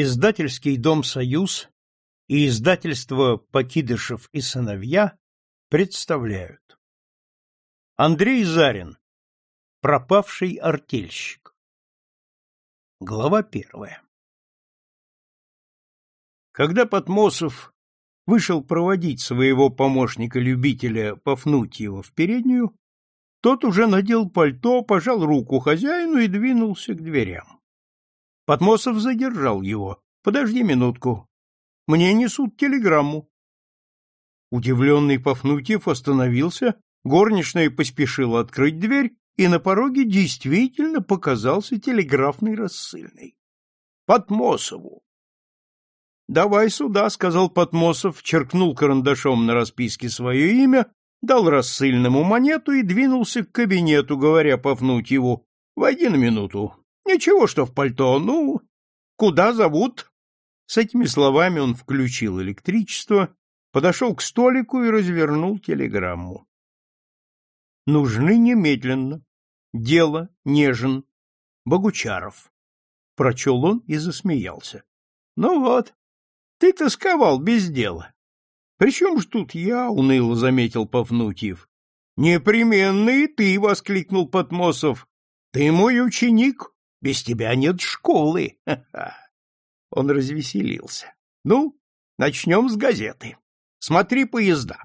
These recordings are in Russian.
Издательский дом «Союз» и издательство «Покидышев и сыновья» представляют. Андрей Зарин. Пропавший артельщик. Глава первая. Когда Потмосов вышел проводить своего помощника-любителя Пафнутьева в переднюю, тот уже надел пальто, пожал руку хозяину и двинулся к дверям. Потмосов задержал его. Подожди минутку. Мне несут телеграмму. Удивленный Пафнутьев остановился, горничная поспешила открыть дверь, и на пороге действительно показался телеграфный рассыльный. Потмосову. Давай сюда, сказал Потмосов, черкнул карандашом на расписке свое имя, дал рассыльному монету и двинулся к кабинету, говоря Пафнутьеву: "Войди на минуту. Ничего, что в пальто. Ну, куда зовут? С этими словами он включил электричество, подошел к столику и развернул телеграмму. Нужны немедленно. Дело Нежен. Богучаров. Прочел он и засмеялся. Ну вот, ты тосковал без дела. Причем ж тут я, уныло заметил Пафнутьев. Непременно и ты, воскликнул Потмосов. Ты мой ученик. Без тебя нет школы. Он развеселился. Ну, начнем с газеты. Смотри поезда.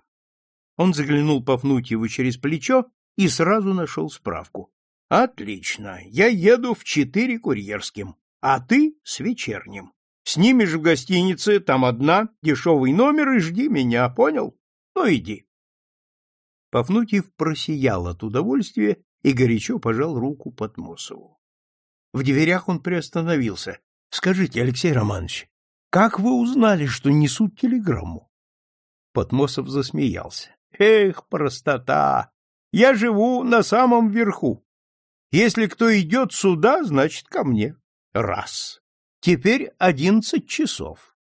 Он заглянул Пафнутьеву через плечо и сразу нашел справку. Отлично. Я еду в четыре курьерским, а ты с вечерним. Снимешь в гостинице, там одна, дешевый номер и жди меня, понял? Ну, иди. Пафнутьев просиял от удовольствия и горячо пожал руку Потмосову. В дверях он приостановился. — Скажите, Алексей Романович, как вы узнали, что несут телеграмму? Потмосов засмеялся. — Эх, простота! Я живу на самом верху. Если кто идет сюда, значит, ко мне. Раз. Теперь одиннадцать часов.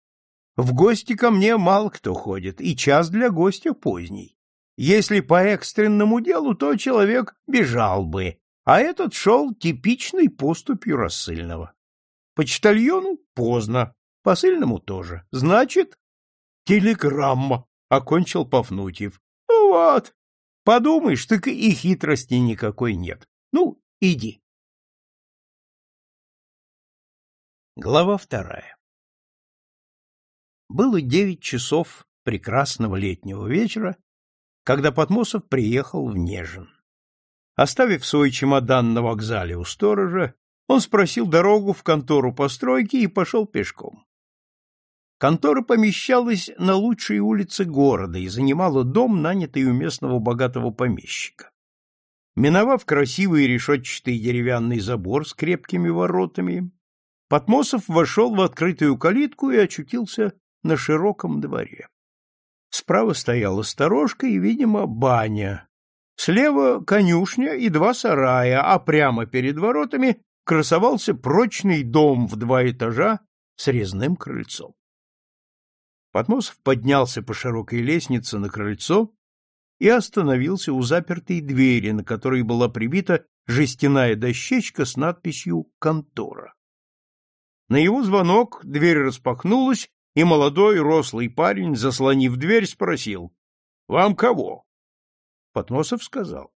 В гости ко мне мало кто ходит, и час для гостя поздний. Если по экстренному делу, то человек бежал бы, а этот шел типичной поступью рассыльного. Почтальону поздно, посыльному тоже. Значит, телеграмма, — окончил Пафнутьев. Ну вот, подумаешь, так и хитрости никакой нет. Ну, иди. Глава вторая Было девять часов прекрасного летнего вечера, когда Потмосов приехал в Нежин. Оставив свой чемодан на вокзале у сторожа, он спросил дорогу в контору постройки и пошел пешком. Контора помещалась на лучшей улице города и занимала дом, нанятый у местного богатого помещика. Миновав красивый решетчатый деревянный забор с крепкими воротами, Потмосов вошел в открытую калитку и очутился на широком дворе. Справа стояла сторожка и, видимо, баня, Слева конюшня и два сарая, а прямо перед воротами красовался прочный дом в два этажа с резным крыльцом. Потмосов поднялся по широкой лестнице на крыльцо и остановился у запертой двери, на которой была прибита жестяная дощечка с надписью «Контора». На его звонок дверь распахнулась, и молодой рослый парень, заслонив дверь, спросил «Вам кого?» Потмосов сказал.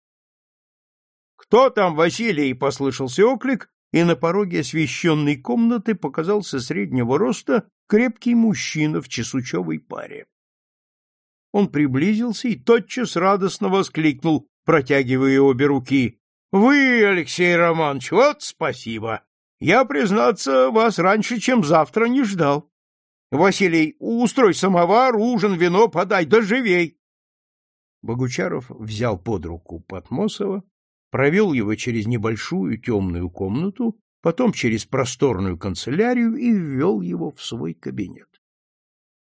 «Кто там, Василий?» — послышался оклик, и на пороге освещенной комнаты показался среднего роста крепкий мужчина в чесучевой паре. Он приблизился и тотчас радостно воскликнул, протягивая обе руки. — Вы, Алексей Романович, вот спасибо! Я, признаться, вас раньше, чем завтра, не ждал. Василий, устрой самовар, ужин, вино подай, да живей! Богучаров взял под руку Потмосова, провел его через небольшую темную комнату, потом через просторную канцелярию и ввел его в свой кабинет.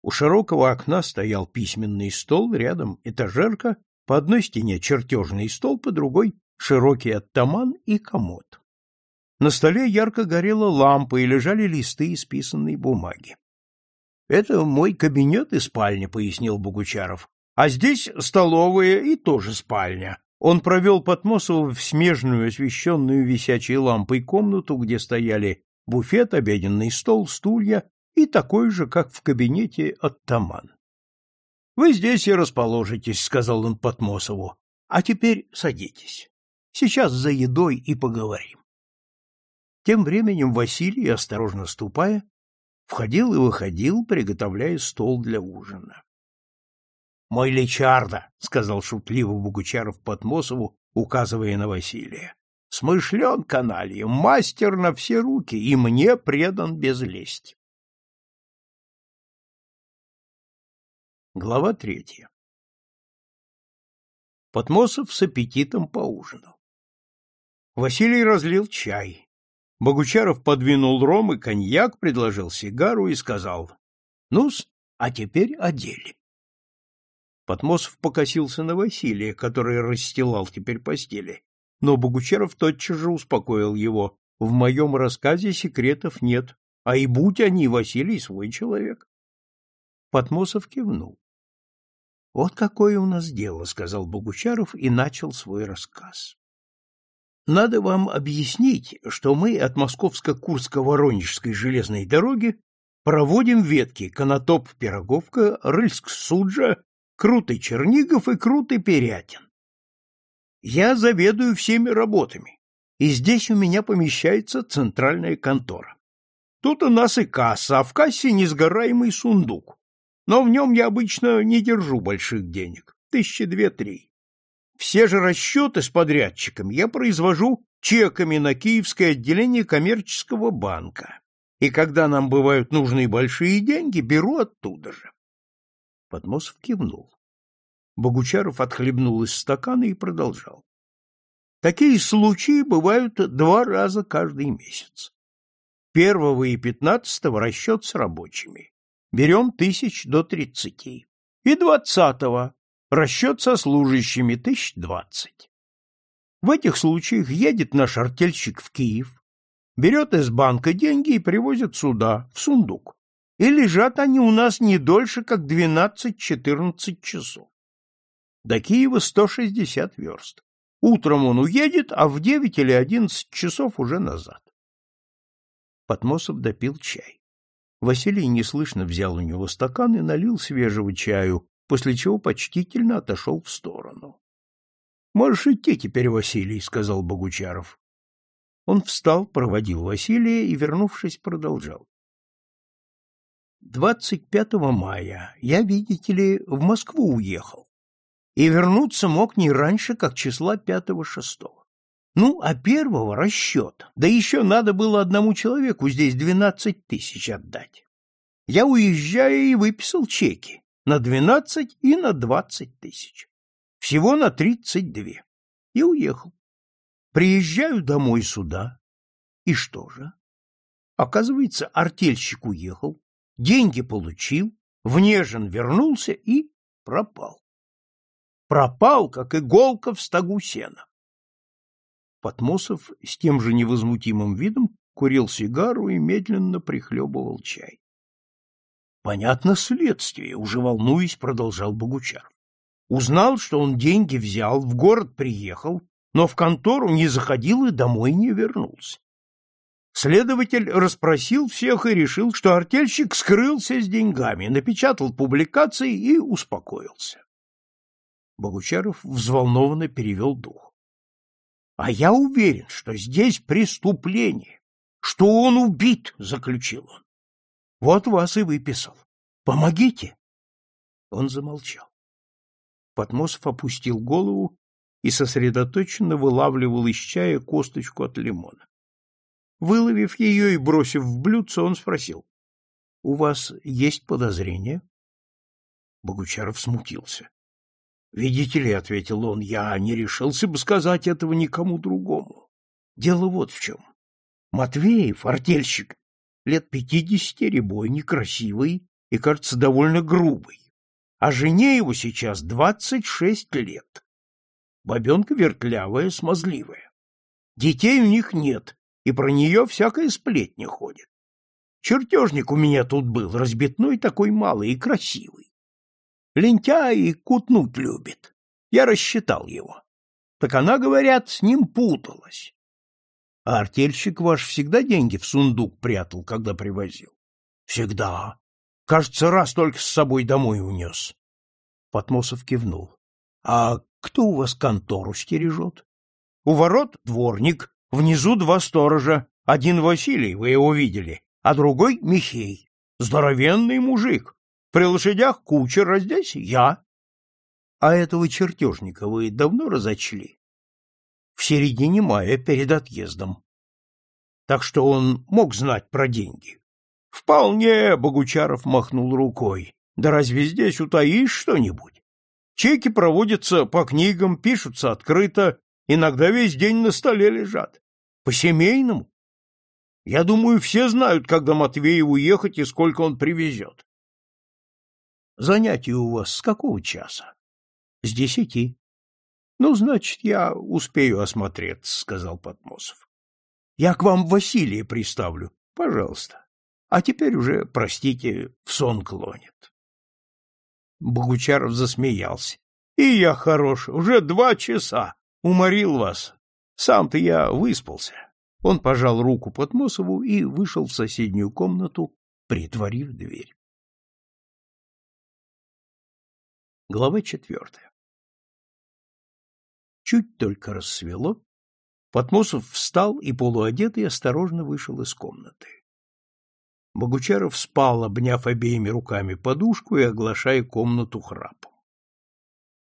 У широкого окна стоял письменный стол, рядом этажерка, по одной стене чертежный стол, по другой — широкий оттаман и комод. На столе ярко горела лампа и лежали листы исписанной бумаги. — Это мой кабинет и спальня, — пояснил Богучаров. А здесь столовая и тоже спальня. Он провел Потмосова в смежную, освещенную висячей лампой комнату, где стояли буфет, обеденный стол, стулья и такой же, как в кабинете оттаман. — Вы здесь и расположитесь, — сказал он Потмосову. — А теперь садитесь. Сейчас за едой и поговорим. Тем временем Василий, осторожно ступая, входил и выходил, приготовляя стол для ужина. — Мой личарда, — сказал шутливо Богучаров Потмосову, указывая на Василия. — Смышлен каналья, мастер на все руки, и мне предан без лести. Глава третья Потмосов с аппетитом поужинал. Василий разлил чай. Богучаров подвинул ром и коньяк, предложил сигару и сказал, «Ну-с, а теперь о деле». Потмосов покосился на Василия, который расстилал теперь постели, но Богучаров тотчас же успокоил его, «В моем рассказе секретов нет, а и будь они, Василий свой человек». Потмосов кивнул. Вот какое у нас дело, сказал Богучаров и начал свой рассказ. Надо вам объяснить, что мы от Московско-Курско-Воронежской железной дороги проводим ветки Конотоп-Пироговка, Рыльск-Суджа, Крутый Чернигов и Крутый Перятин. Я заведую всеми работами, и здесь у меня помещается центральная контора. Тут у нас и касса, а в кассе несгораемый сундук но в нем я обычно не держу больших денег, тысячи две-три. Все же расчеты с подрядчиком я произвожу чеками на Киевское отделение коммерческого банка, и когда нам бывают нужны большие деньги, беру оттуда же. Подмосов кивнул. Богучаров отхлебнул из стакана и продолжал. Такие случаи бывают два раза каждый месяц. Первого и пятнадцатого расчет с рабочими берем тысяч до тридцати. И двадцатого расчет со служащими тысяч двадцать. В этих случаях едет наш артельщик в Киев, берет из банка деньги и привозит сюда, в сундук. И лежат они у нас не дольше, как двенадцать-четырнадцать часов. До Киева сто шестьдесят верст. Утром он уедет, а в девять или одиннадцать часов уже назад. Потмосов допил чай. Василий неслышно взял у него стакан и налил свежего чаю, после чего почтительно отошел в сторону. — Можешь идти теперь, Василий, — сказал Богучаров. Он встал, проводил Василия и, вернувшись, продолжал. Двадцать пятого мая я, видите ли, в Москву уехал и вернуться мог не раньше, как числа пятого-шестого. Ну, а первого расчет. Да еще надо было одному человеку здесь двенадцать тысяч отдать. Я, уезжая, и выписал чеки на двенадцать и на двадцать тысяч. Всего на тридцать две. И уехал. Приезжаю домой сюда. И что же? Оказывается, артельщик уехал, деньги получил, внежен вернулся и пропал. Пропал, как иголка в стогу сена. Потмосов с тем же невозмутимым видом курил сигару и медленно прихлебывал чай. Понятно следствие, уже волнуясь, продолжал Богучар. Узнал, что он деньги взял, в город приехал, но в контору не заходил и домой не вернулся. Следователь расспросил всех и решил, что артельщик скрылся с деньгами, напечатал публикации и успокоился. Богучаров взволнованно перевел дух. А я уверен, что здесь преступление, что он убит, заключил он. Вот вас и выписал. Помогите. Он замолчал. Потмосов опустил голову и сосредоточенно вылавливал из чая косточку от лимона. Выловив ее и бросив в блюдце, он спросил: "У вас есть подозрения?" Богучаров смутился. Видите ли, ответил он, я не решился бы сказать этого никому другому. Дело вот в чем. Матвеев, артельщик, лет пятидесяти, рябой, некрасивый и, кажется, довольно грубый. А жене его сейчас двадцать шесть лет. Бабенка вертлявая, смазливая. Детей у них нет, и про нее всякая сплетня ходит. Чертежник у меня тут был, разбитной такой малый и красивый. Лентяй и кутнуть любит. Я рассчитал его. Так она, говорят, с ним путалась. А артельщик ваш всегда деньги в сундук прятал, когда привозил? Всегда. Кажется, раз только с собой домой унес. Потмосов кивнул. А кто у вас контору стережет? У ворот дворник, внизу два сторожа. Один Василий, вы его видели, а другой Михей. Здоровенный мужик. При лошадях кучер, а здесь я. А этого чертежника вы давно разочли? В середине мая, перед отъездом. Так что он мог знать про деньги. Вполне, Богучаров махнул рукой. Да разве здесь утаишь что-нибудь? Чеки проводятся по книгам, пишутся открыто, иногда весь день на столе лежат. По-семейному. Я думаю, все знают, когда Матвееву ехать и сколько он привезет. Занятие у вас с какого часа? С десяти. Ну, значит, я успею осмотреться, сказал Потмосов. Я к вам Василия приставлю. Пожалуйста. А теперь уже, простите, в сон клонит. Богучаров засмеялся. И я хорош, уже два часа. Уморил вас. Сам-то я выспался. Он пожал руку Потмосову и вышел в соседнюю комнату, притворив дверь. Глава четвертая Чуть только рассвело, Потмосов встал и полуодетый осторожно вышел из комнаты. Богучаров спал, обняв обеими руками подушку и оглашая комнату храпом.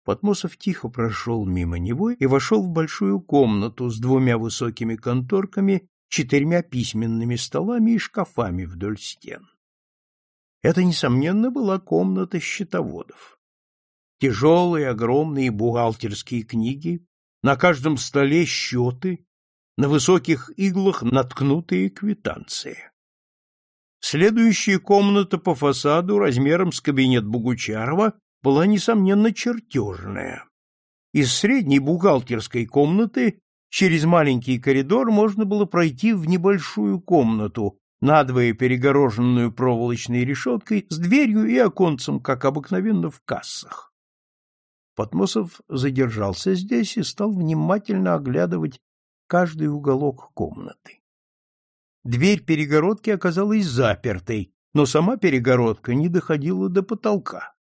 Потмосов тихо прошел мимо него и вошел в большую комнату с двумя высокими конторками, четырьмя письменными столами и шкафами вдоль стен. Это, несомненно, была комната счетоводов. Тяжелые, огромные бухгалтерские книги, на каждом столе счеты, на высоких иглах наткнутые квитанции. Следующая комната по фасаду размером с кабинет Богучарова была, несомненно, чертежная. Из средней бухгалтерской комнаты через маленький коридор можно было пройти в небольшую комнату, надвое перегороженную проволочной решеткой, с дверью и оконцем, как обыкновенно в кассах. Потмосов задержался здесь и стал внимательно оглядывать каждый уголок комнаты. Дверь перегородки оказалась запертой, но сама перегородка не доходила до потолка.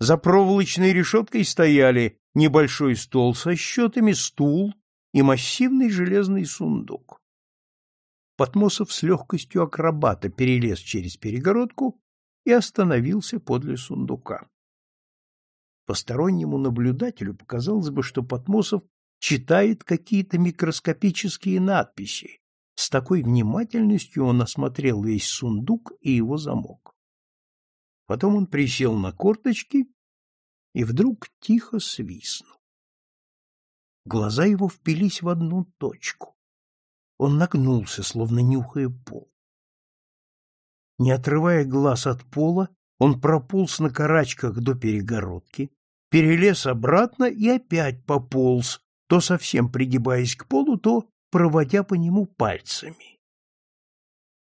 За проволочной решеткой стояли небольшой стол со счетами, стул и массивный железный сундук. Потмосов с легкостью акробата перелез через перегородку и остановился подле сундука. Постороннему наблюдателю показалось бы, что Потмосов читает какие-то микроскопические надписи. С такой внимательностью он осмотрел весь сундук и его замок. Потом он присел на корточки и вдруг тихо свистнул. Глаза его впились в одну точку. Он нагнулся, словно нюхая пол. Не отрывая глаз от пола, он прополз на карачках до перегородки, перелез обратно и опять пополз, то совсем пригибаясь к полу, то проводя по нему пальцами.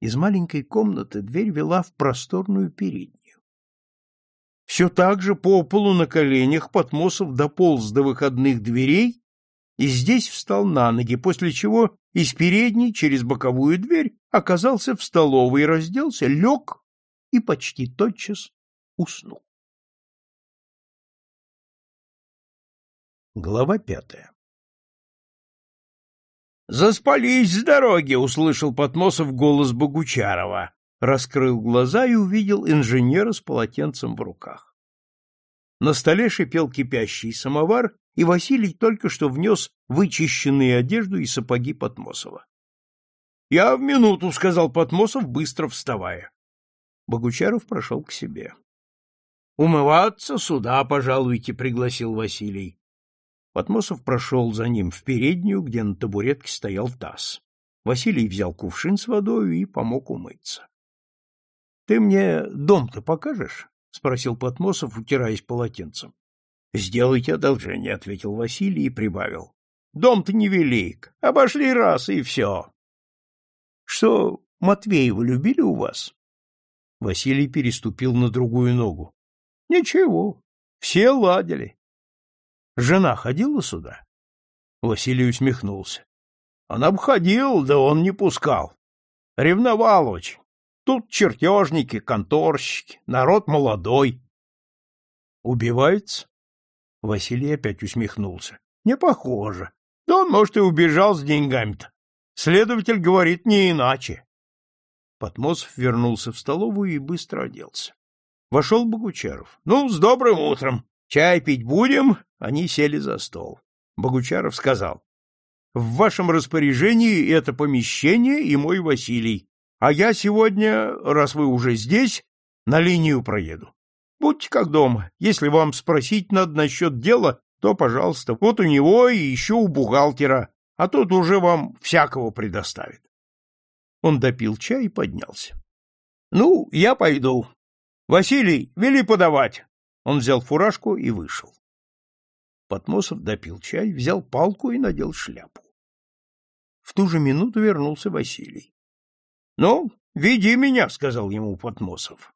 Из маленькой комнаты дверь вела в просторную переднюю. Все так же по полу на коленях Потмосов дополз до выходных дверей и здесь встал на ноги, после чего из передней через боковую дверь оказался в столовой, разделся, лег и почти тотчас уснул. Глава пятая «Заспались с дороги!» — услышал Потмосов голос Богучарова, раскрыл глаза и увидел инженера с полотенцем в руках. На столе шипел кипящий самовар, и Василий только что внес вычищенные одежду и сапоги Потмосова. «Я в минуту», — сказал Потмосов, быстро вставая. Богучаров прошел к себе. «Умываться сюда, пожалуйте», — пригласил Василий. Потмосов прошел за ним в переднюю, где на табуретке стоял таз. Василий взял кувшин с водой и помог умыться. — Ты мне дом-то покажешь? — спросил Потмосов, утираясь полотенцем. — Сделайте одолжение, — ответил Василий и прибавил. — Дом-то невелик, обошли раз и все. — Что, Матвеева любили у вас? Василий переступил на другую ногу. — Ничего, все ладили. Жена ходила сюда? Василий усмехнулся. Он обходил, да он не пускал. Ревновал очень. Тут чертежники, конторщики, народ молодой. Убивается? Василий опять усмехнулся. Не похоже. Да он, может, и убежал с деньгами-то. Следователь говорит не иначе. Потмосов вернулся в столовую и быстро оделся. Вошел Богучаров. — Ну, с добрым утром. Чай пить будем? Они сели за стол. Богучаров сказал. — В вашем распоряжении это помещение и мой Василий. А я сегодня, раз вы уже здесь, на линию проеду. Будьте как дома. Если вам спросить надо насчет дела, то, пожалуйста, вот у него и еще у бухгалтера, а тот уже вам всякого предоставит. Он допил чай и поднялся. — Ну, я пойду. Василий, вели подавать. Он взял фуражку и вышел. Потмосов допил чай, взял палку и надел шляпу. В ту же минуту вернулся Василий. — Ну, веди меня, — сказал ему Потмосов.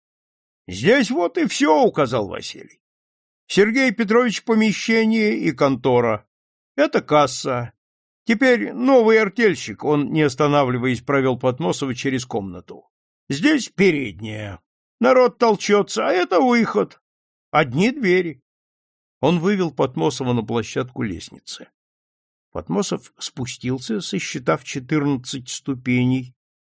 — Здесь вот и все, — указал Василий. — Сергей Петрович помещение и контора. Это касса. Теперь новый артельщик, он, не останавливаясь, провел Потмосова через комнату. Здесь передняя. Народ толчется, а это выход. Одни двери. Он вывел Потмосова на площадку лестницы. Потмосов спустился, сосчитав четырнадцать ступеней,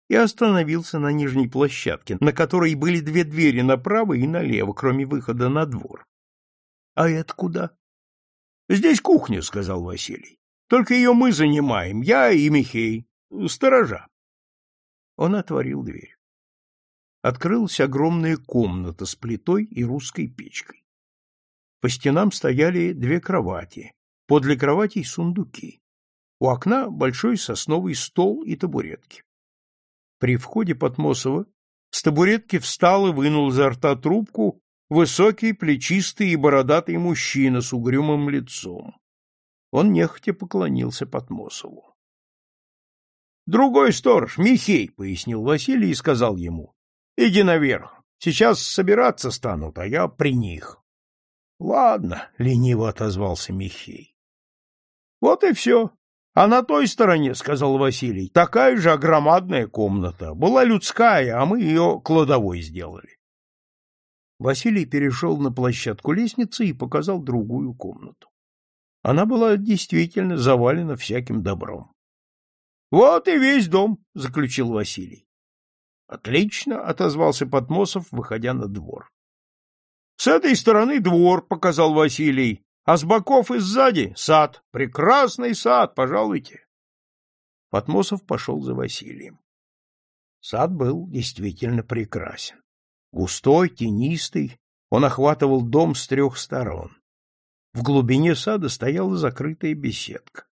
и остановился на нижней площадке, на которой были две двери направо и налево, кроме выхода на двор. — А это куда? — Здесь кухня, — сказал Василий. — Только ее мы занимаем, я и Михей, сторожа. Он отворил дверь. Открылась огромная комната с плитой и русской печкой. По стенам стояли две кровати, подле кроватей сундуки. У окна большой сосновый стол и табуретки. При входе Потмосова с табуретки встал и вынул изо рта трубку высокий, плечистый и бородатый мужчина с угрюмым лицом. Он нехотя поклонился Потмосову. — Другой сторож, Михей, — пояснил Василий и сказал ему. — Иди наверх. Сейчас собираться станут, а я при них. — Ладно, — лениво отозвался Михей. — Вот и все. А на той стороне, — сказал Василий, — такая же огромадная комната. Была людская, а мы ее кладовой сделали. Василий перешел на площадку лестницы и показал другую комнату. Она была действительно завалена всяким добром. — Вот и весь дом, — заключил Василий. — Отлично, — отозвался Потмосов, выходя на двор. — С этой стороны двор, — показал Василий, а с боков и сзади сад, прекрасный сад, пожалуйте. Потмосов пошел за Василием. Сад был действительно прекрасен. Густой, тенистый, он охватывал дом с трех сторон. В глубине сада стояла закрытая беседка.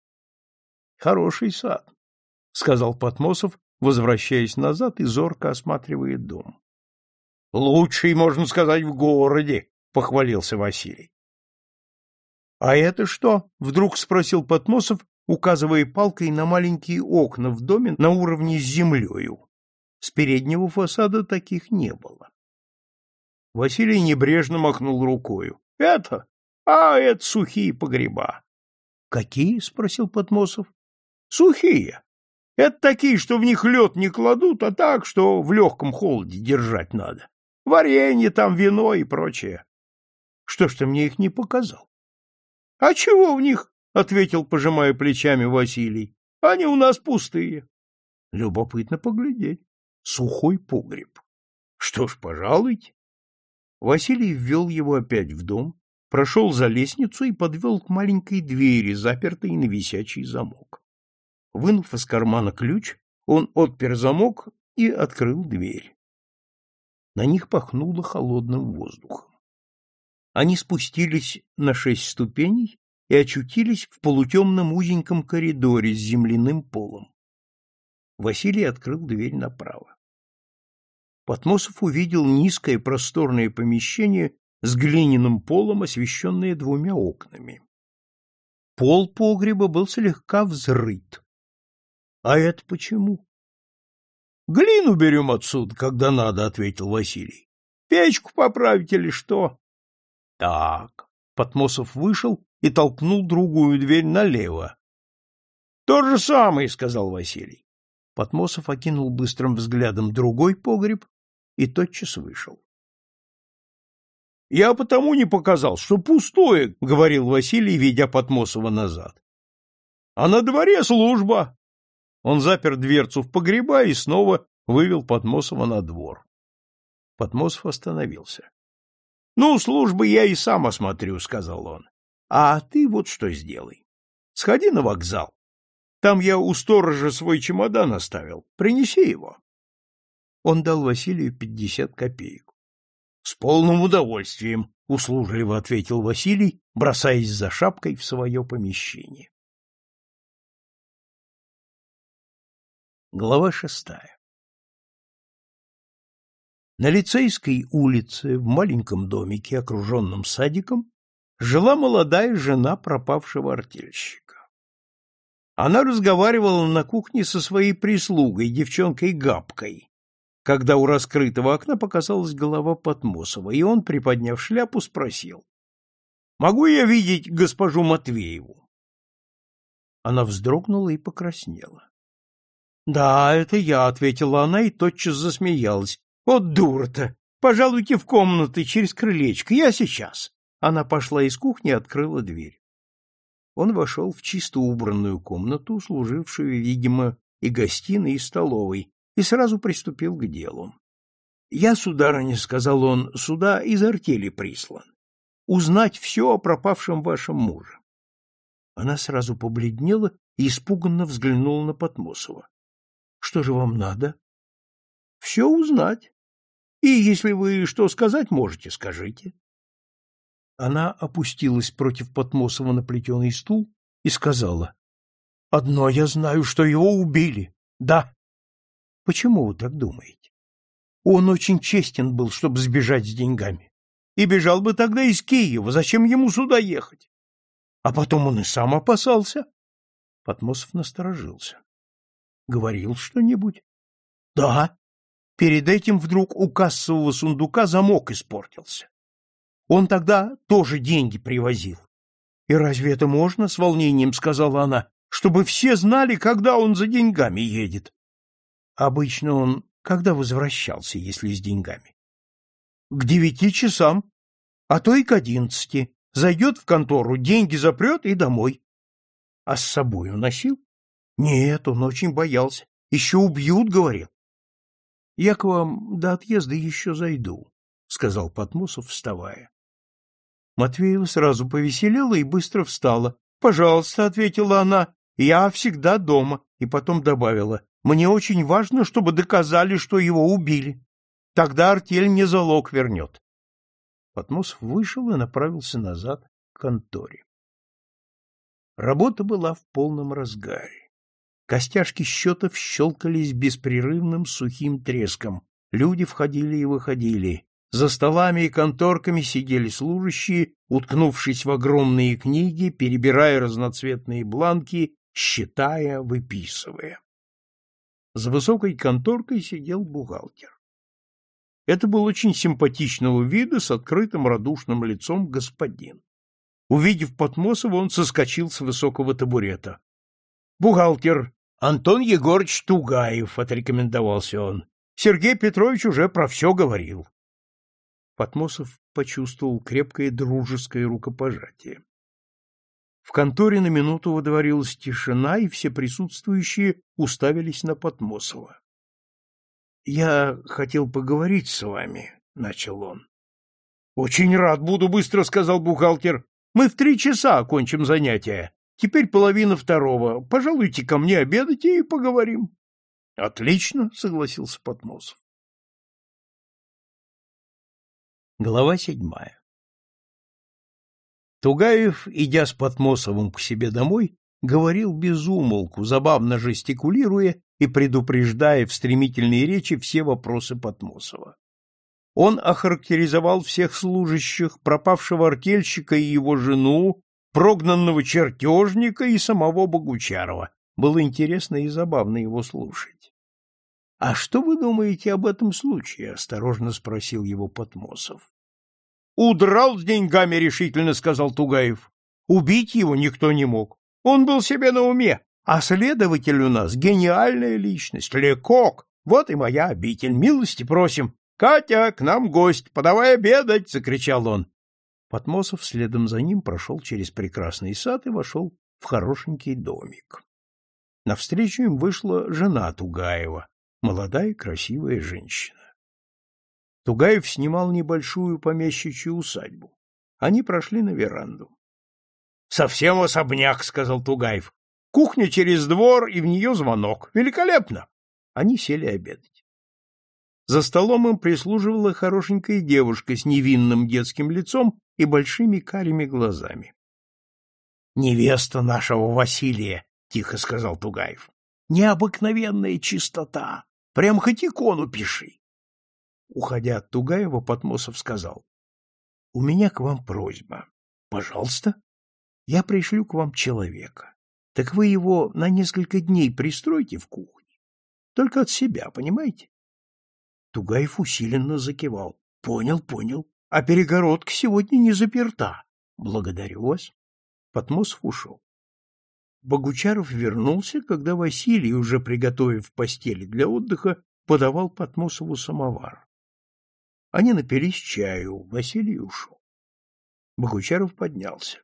— Хороший сад, — сказал Потмосов, возвращаясь назад и зорко осматривая дом. — Лучший, можно сказать, в городе, — похвалился Василий. А это что? вдруг спросил Потмосов, указывая палкой на маленькие окна в доме на уровне с землею. С переднего фасада таких не было. Василий небрежно махнул рукою. Это? А, это сухие погреба. Какие? спросил Потмосов. Сухие. Это такие, что в них лед не кладут, а так, что в легком холоде держать надо. Варенье там, вино и прочее. Что ж ты мне их не показал? — А чего в них? — ответил, пожимая плечами Василий. — Они у нас пустые. Любопытно поглядеть. Сухой погреб. Что ж, пожалуйте. Василий ввел его опять в дом, прошел за лестницу и подвел к маленькой двери, запертой на висячий замок. Вынув из кармана ключ, он отпер замок и открыл дверь. На них пахнуло холодным воздухом. Они спустились на шесть ступеней и очутились в полутемном узеньком коридоре с земляным полом. Василий открыл дверь направо. Потмосов увидел низкое просторное помещение с глиняным полом, освещенное двумя окнами. Пол погреба был слегка взрыт. — А это почему? — Глину берем отсюда, когда надо, — ответил Василий. — Печку поправить или что? Так. Потмосов вышел и толкнул другую дверь налево. — То же самое, — сказал Василий. Потмосов окинул быстрым взглядом другой погреб и тотчас вышел. — Я потому не показал, что пустое, — говорил Василий, ведя Потмосова назад. — А на дворе служба. Он запер дверцу в погреба и снова вывел Потмосова на двор. Потмосов остановился. — Ну, службы я и сам осмотрю, — сказал он. — А ты вот что сделай. Сходи на вокзал. Там я у сторожа свой чемодан оставил. Принеси его. Он дал Василию пятьдесят копеек. — С полным удовольствием, — услужливо ответил Василий, бросаясь за шапкой в свое помещение. Глава шестая На Лицейской улице, в маленьком домике, окруженном садиком, жила молодая жена пропавшего артельщика. Она разговаривала на кухне со своей прислугой, девчонкой Габкой, когда у раскрытого окна показалась голова Потмосова, и он, приподняв шляпу, спросил. — Могу я видеть госпожу Матвееву? Она вздрогнула и покраснела. — Да, это я, — ответила она и тотчас засмеялась. — Вот дура-то! Пожалуйте в комнаты через крылечко, я сейчас. Она пошла из кухни и открыла дверь. Он вошел в чисто убранную комнату, служившую, видимо, и гостиной, и столовой, и сразу приступил к делу. — Я, сударыня, — сказал он, — сюда из артели прислан. Узнать все о пропавшем вашем муже. Она сразу побледнела и испуганно взглянула на Потмосова. — Что же вам надо? — Все узнать. И если вы что сказать можете, скажите. Она опустилась против Потмосова на плетеный стул и сказала. — Одно я знаю, что его убили. Да. — Почему вы так думаете? Он очень честен был, чтобы сбежать с деньгами. И бежал бы тогда из Киева. Зачем ему сюда ехать? А потом он и сам опасался. Потмосов насторожился. — Говорил что-нибудь? — Да. Перед этим вдруг у кассового сундука замок испортился. Он тогда тоже деньги привозил. И разве это можно, с волнением сказала она, чтобы все знали, когда он за деньгами едет? Обычно он когда возвращался, если с деньгами? К девяти часам, а то и к одиннадцати. Зайдет в контору, деньги запрет и домой. А с собой уносил? Нет, он очень боялся. Еще убьют, говорил. Я к вам до отъезда еще зайду, сказал Потмосов, вставая. Матвеева сразу повеселела и быстро встала. «Пожалуйста», — ответила она, — «я всегда дома», и потом добавила, «мне очень важно, чтобы доказали, что его убили. Тогда артель мне залог вернет». Потмосов вышел и направился назад к конторе. Работа была в полном разгаре. Костяшки счетов щелкались беспрерывным сухим треском. Люди входили и выходили. За столами и конторками сидели служащие, уткнувшись в огромные книги, перебирая разноцветные бланки, считая, выписывая. За высокой конторкой сидел бухгалтер. Это был очень симпатичного вида с открытым радушным лицом господин. Увидев Потмосова, он соскочил с высокого табурета. — Бухгалтер Антон Егорович Тугаев, — отрекомендовался он. — Сергей Петрович уже про все говорил. Потмосов почувствовал крепкое дружеское рукопожатие. В конторе на минуту водворилась тишина, и все присутствующие уставились на Потмосова. — Я хотел поговорить с вами, — начал он. — Очень рад буду, — быстро сказал бухгалтер. — Мы в три часа окончим занятия. Теперь половина второго. Пожалуйте ко мне обедать и поговорим. — Отлично, — согласился Потмосов. Глава седьмая Тугаев, идя с Потмосовым к себе домой, говорил без умолку, забавно жестикулируя и предупреждая в стремительной речи все вопросы Потмосова. Он охарактеризовал всех служащих, пропавшего артельщика и его жену, прогнанного чертежника и самого Богучарова. Было интересно и забавно его слушать. — А что вы думаете об этом случае? — осторожно спросил его Потмосов. — Удрал с деньгами, — решительно сказал Тугаев. Убить его никто не мог. Он был себе на уме. А следователь у нас гениальная личность, Лекок. Вот и моя обитель. Милости просим. Катя, к нам гость, подавай обедать, закричал он. Потмосов следом за ним прошел через прекрасный сад и вошел в хорошенький домик. Навстречу им вышла жена Тугаева, молодая красивая женщина. Тугаев снимал небольшую помещичью усадьбу. Они прошли на веранду. — Совсем особняк, — сказал Тугаев. — Кухня через двор, и в нее звонок. Великолепно! Они сели обедать. За столом им прислуживала хорошенькая девушка с невинным детским лицом и большими карими глазами. — Невеста нашего Василия, — тихо сказал Тугаев. — Необыкновенная чистота. Прям хоть икону пиши. Уходя от Тугаева, Потмосов сказал. — У меня к вам просьба. — Пожалуйста. Я пришлю к вам человека. Так вы его на несколько дней пристройте в кухне. Только от себя, понимаете? Тугаев усиленно закивал. — Понял, понял. А перегородка сегодня не заперта. Благодарю вас. Потмосов ушел. Богучаров вернулся, когда Василий, уже приготовив постели для отдыха, подавал Потмосову самовар. Они напились чаю, Василий ушел. Богучаров поднялся.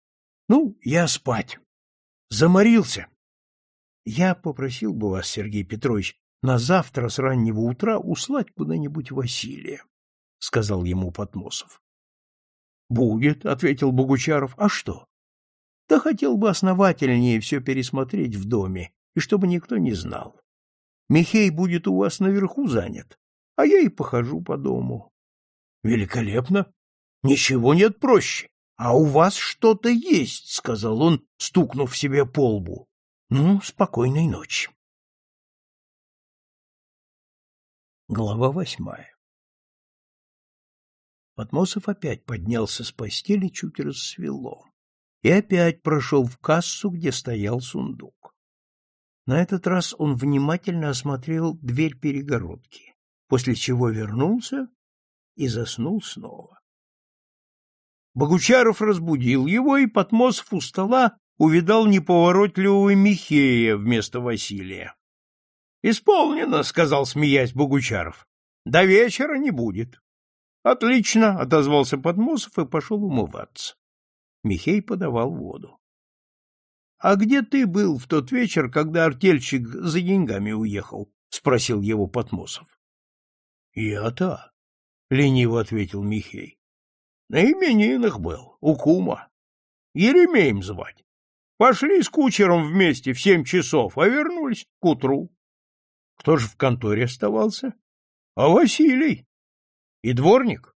— Ну, я спать. Заморился. Я попросил бы вас, Сергей Петрович, на завтра с раннего утра услать куда-нибудь Василия, — сказал ему Потмосов. — Будет, — ответил Богучаров. — А что? — Да хотел бы основательнее все пересмотреть в доме, и чтобы никто не знал. Михей будет у вас наверху занят, а я и похожу по дому. — Великолепно! Ничего нет проще. А у вас что-то есть, — сказал он, стукнув себе по лбу. — Ну, спокойной ночи. Глава восьмая Потмосов опять поднялся с постели, чуть рассвело, и опять прошел в кассу, где стоял сундук. На этот раз он внимательно осмотрел дверь перегородки после чего вернулся и заснул снова. Богучаров разбудил его, и Потмосов у стола увидал неповоротливого Михея вместо Василия. — Исполнено, — сказал, смеясь Богучаров. — До вечера не будет. — Отлично, — отозвался Потмосов и пошел умываться. Михей подавал воду. — А где ты был в тот вечер, когда артельщик за деньгами уехал? — спросил его Потмосов. — Я-то, — лениво ответил Михей. — На именинах был, у кума. Еремеем звать. Пошли с кучером вместе в семь часов, а вернулись к утру. Кто же в конторе оставался? А Василий. И дворник.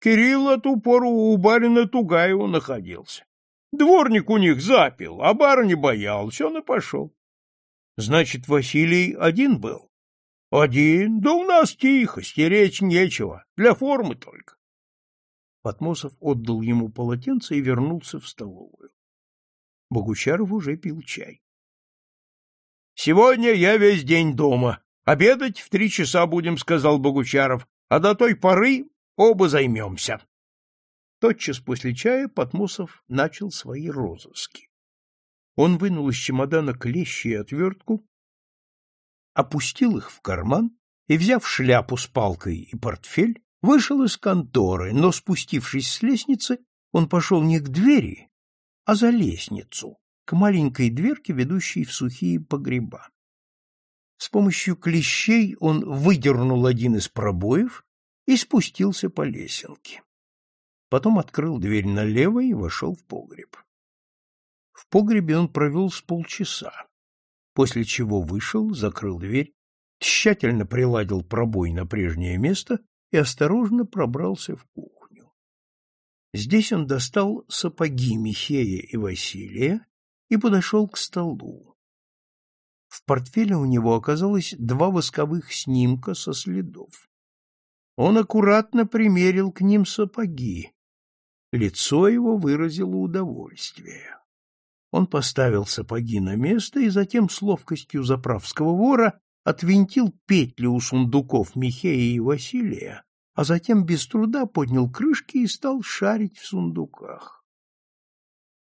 Кирилл от упору у барина Тугаева находился. Дворник у них запил, а бар не боялся, он и пошел. Значит, Василий один был? Один, да у нас тихо, стеречь нечего, для формы только. Потмосов отдал ему полотенце и вернулся в столовую. Богучаров уже пил чай. — Сегодня я весь день дома. Обедать в три часа будем, — сказал Богучаров, — а до той поры оба займемся. Тотчас после чая Потмосов начал свои розыски. Он вынул из чемодана клещи и отвертку опустил их в карман и, взяв шляпу с палкой и портфель, вышел из конторы, но, спустившись с лестницы, он пошел не к двери, а за лестницу, к маленькой дверке, ведущей в сухие погреба. С помощью клещей он выдернул один из пробоев и спустился по лесенке. Потом открыл дверь налево и вошел в погреб. В погребе он провел с полчаса после чего вышел, закрыл дверь, тщательно приладил пробой на прежнее место и осторожно пробрался в кухню. Здесь он достал сапоги Михея и Василия и подошел к столу. В портфеле у него оказалось два восковых снимка со следов. Он аккуратно примерил к ним сапоги. Лицо его выразило удовольствие. Он поставил сапоги на место и затем с ловкостью заправского вора отвинтил петли у сундуков Михея и Василия, а затем без труда поднял крышки и стал шарить в сундуках.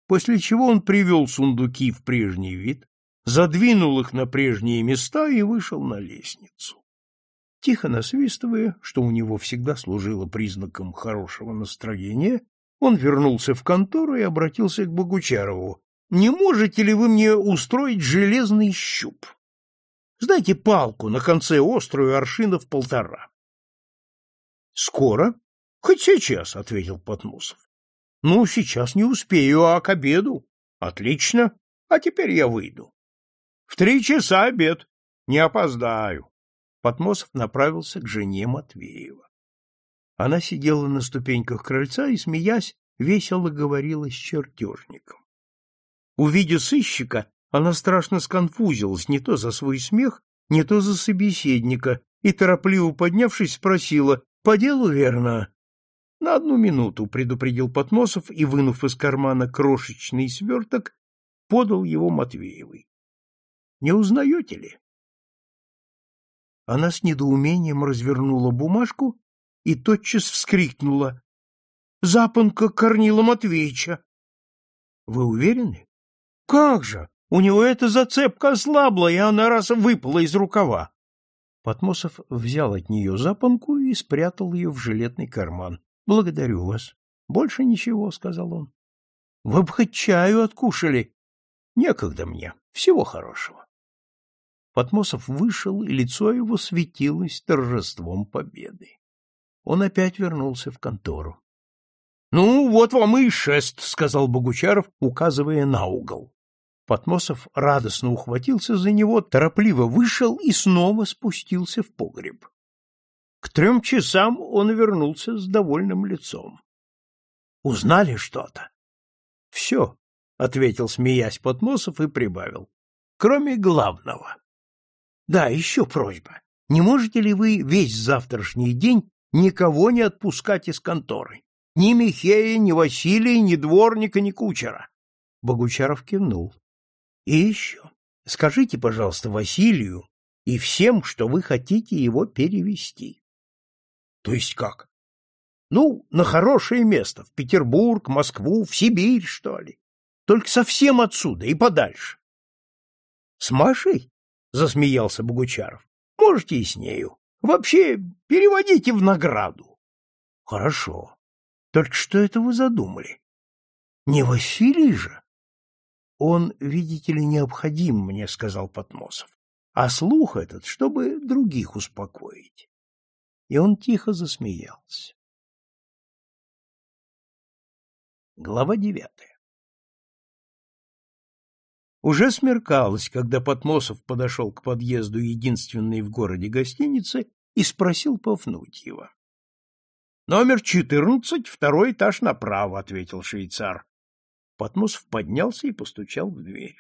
после чего он привел сундуки в прежний вид, задвинул их на прежние места и вышел на лестницу. Тихо насвистывая, что у него всегда служило признаком хорошего настроения, он вернулся в контору и обратился к Богучарову. «Не можете ли вы мне устроить железный щуп? Знаете, палку на конце острую аршинов полтора». «Скоро?» «Хоть сейчас», — ответил Потмусов. «Ну, сейчас не успею, а к обеду». «Отлично. А теперь я выйду». «В три часа обед. Не опоздаю». Потмосов направился к жене Матвеева. Она сидела на ступеньках крыльца и, смеясь, весело говорила с чертежником. Увидя сыщика, она страшно сконфузилась не то за свой смех, не то за собеседника, и, торопливо поднявшись, спросила, «По делу, верно?» «На одну минуту», — предупредил Потмосов и, вынув из кармана крошечный сверток, подал его Матвеевой. «Не узнаете ли?» Она с недоумением развернула бумажку и тотчас вскрикнула. «Запонка Корнила Матвеевича!» «Вы уверены?» «Как же! У него эта зацепка ослабла, и она раз выпала из рукава!» Потмосов взял от нее запонку и спрятал ее в жилетный карман. — Благодарю вас. — Больше ничего, — сказал он. — Вы бы хоть чаю откушали. — Некогда мне. Всего хорошего. Потмосов вышел, и лицо его светилось торжеством победы. Он опять вернулся в контору. — Ну, вот вам и шест, — сказал Богучаров, указывая на угол. Потмосов радостно ухватился за него, торопливо вышел и снова спустился в погреб. К трем часам он вернулся с довольным лицом. — Узнали что-то? — Все, — ответил, смеясь Потмосов, и прибавил. — Кроме главного. Да, еще просьба. Не можете ли вы весь завтрашний день никого не отпускать из конторы? Ни Михея, ни Василия, ни дворника, ни кучера. Богучаров кивнул. И еще. Скажите, пожалуйста, Василию и всем, что вы хотите его перевести. То есть как? Ну, на хорошее место, в Петербург, Москву, в Сибирь, что ли. Только совсем отсюда и подальше. С Машей? — засмеялся Богучаров. — Можете и с нею. Вообще, переводите в награду. — Хорошо. Только что это вы задумали? Не Василий же? — Он, видите ли, необходим мне, — сказал Потмосов. — А слух этот, чтобы других успокоить. И он тихо засмеялся. Глава девятая уже смеркалось, когда Потмосов подошел к подъезду единственной в городе гостиницы и спросил Пафнутьева. — Номер четырнадцать, второй этаж направо, — ответил швейцар. Потмосов поднялся и постучал в дверь.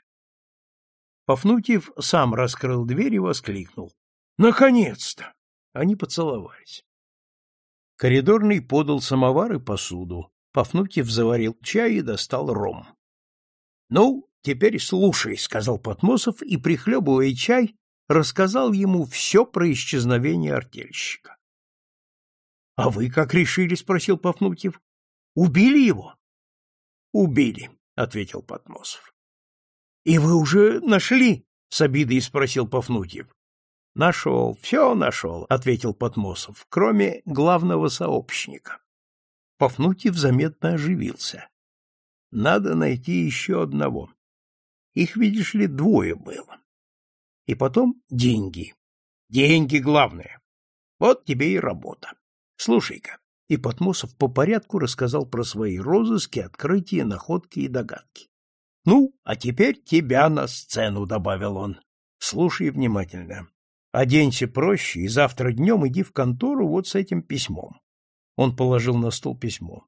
Пафнутьев сам раскрыл дверь и воскликнул. — Наконец-то! Они поцеловались. Коридорный подал самовар и посуду. Пафнутьев заварил чай и достал ром. — Ну, Теперь слушай, сказал Потмосов и прихлебывая чай, рассказал ему все про исчезновение артельщика. А вы как решили, спросил Пафнутьев. Убили его? Убили, ответил Потмосов. И вы уже нашли? с обидой спросил Пафнутьев. Нашел, все нашел, ответил Потмосов, кроме главного сообщника. Пафнутьев заметно оживился. Надо найти еще одного. Их, видишь ли, двое было. И потом деньги. Деньги главное. Вот тебе и работа. Слушай-ка. И Потмосов по порядку рассказал про свои розыски, открытия, находки и догадки. Ну, а теперь тебя на сцену, добавил он. Слушай внимательно. Оденься проще и завтра днем иди в контору вот с этим письмом. Он положил на стол письмо.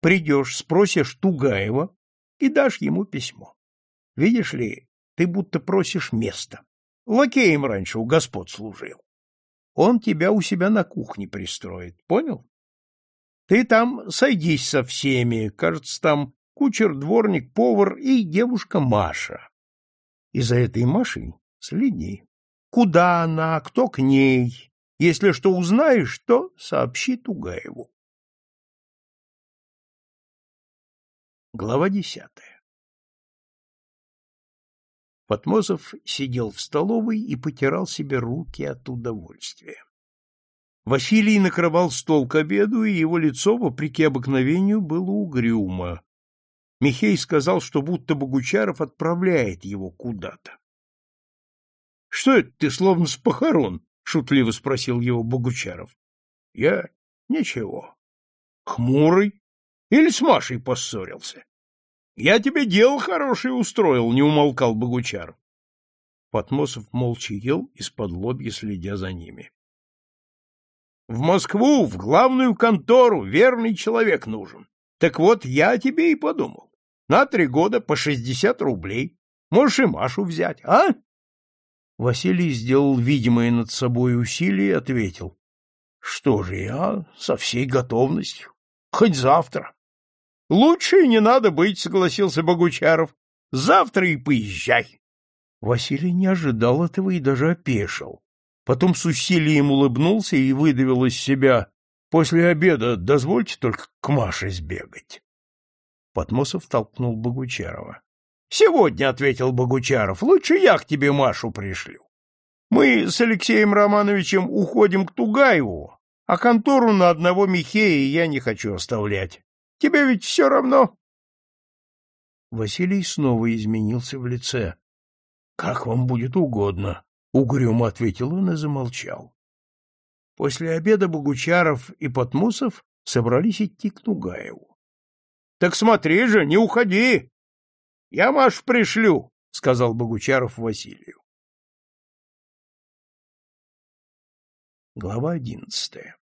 Придешь, спросишь Тугаева и дашь ему письмо. Видишь ли, ты будто просишь места. Лакеем раньше у господ служил. Он тебя у себя на кухне пристроит, понял? Ты там сойдись со всеми, кажется, там кучер, дворник, повар и девушка Маша. И за этой Машей следи. Куда она, кто к ней. Если что узнаешь, то сообщи Тугаеву. Глава десятая Потмосов сидел в столовой и потирал себе руки от удовольствия. Василий накрывал стол к обеду, и его лицо, вопреки обыкновению, было угрюмо. Михей сказал, что будто Богучаров отправляет его куда-то. — Что это ты, словно с похорон? — шутливо спросил его Богучаров. — Я? Ничего. — Хмурый? Или с Машей поссорился? — Я тебе дело хорошее устроил, — не умолкал Богучаров. Потмосов молча ел, из-под лобья следя за ними. — В Москву, в главную контору, верный человек нужен. Так вот, я тебе и подумал. На три года по шестьдесят рублей. Можешь и Машу взять, а? Василий сделал видимое над собой усилие и ответил. — Что же, я со всей готовностью. Хоть завтра. — Лучше не надо быть, — согласился Богучаров. — Завтра и поезжай. Василий не ожидал этого и даже опешил. Потом с усилием улыбнулся и выдавил из себя. — После обеда дозвольте только к Маше сбегать. Потмосов толкнул Богучарова. — Сегодня, — ответил Богучаров, — лучше я к тебе Машу пришлю. Мы с Алексеем Романовичем уходим к Тугаеву, а контору на одного Михея я не хочу оставлять. Тебе ведь все равно. Василий снова изменился в лице. — Как вам будет угодно, — угрюмо ответил он и замолчал. После обеда Богучаров и Потмусов собрались идти к Тугаеву. — Так смотри же, не уходи. — Я Маш пришлю, — сказал Богучаров Василию. Глава одиннадцатая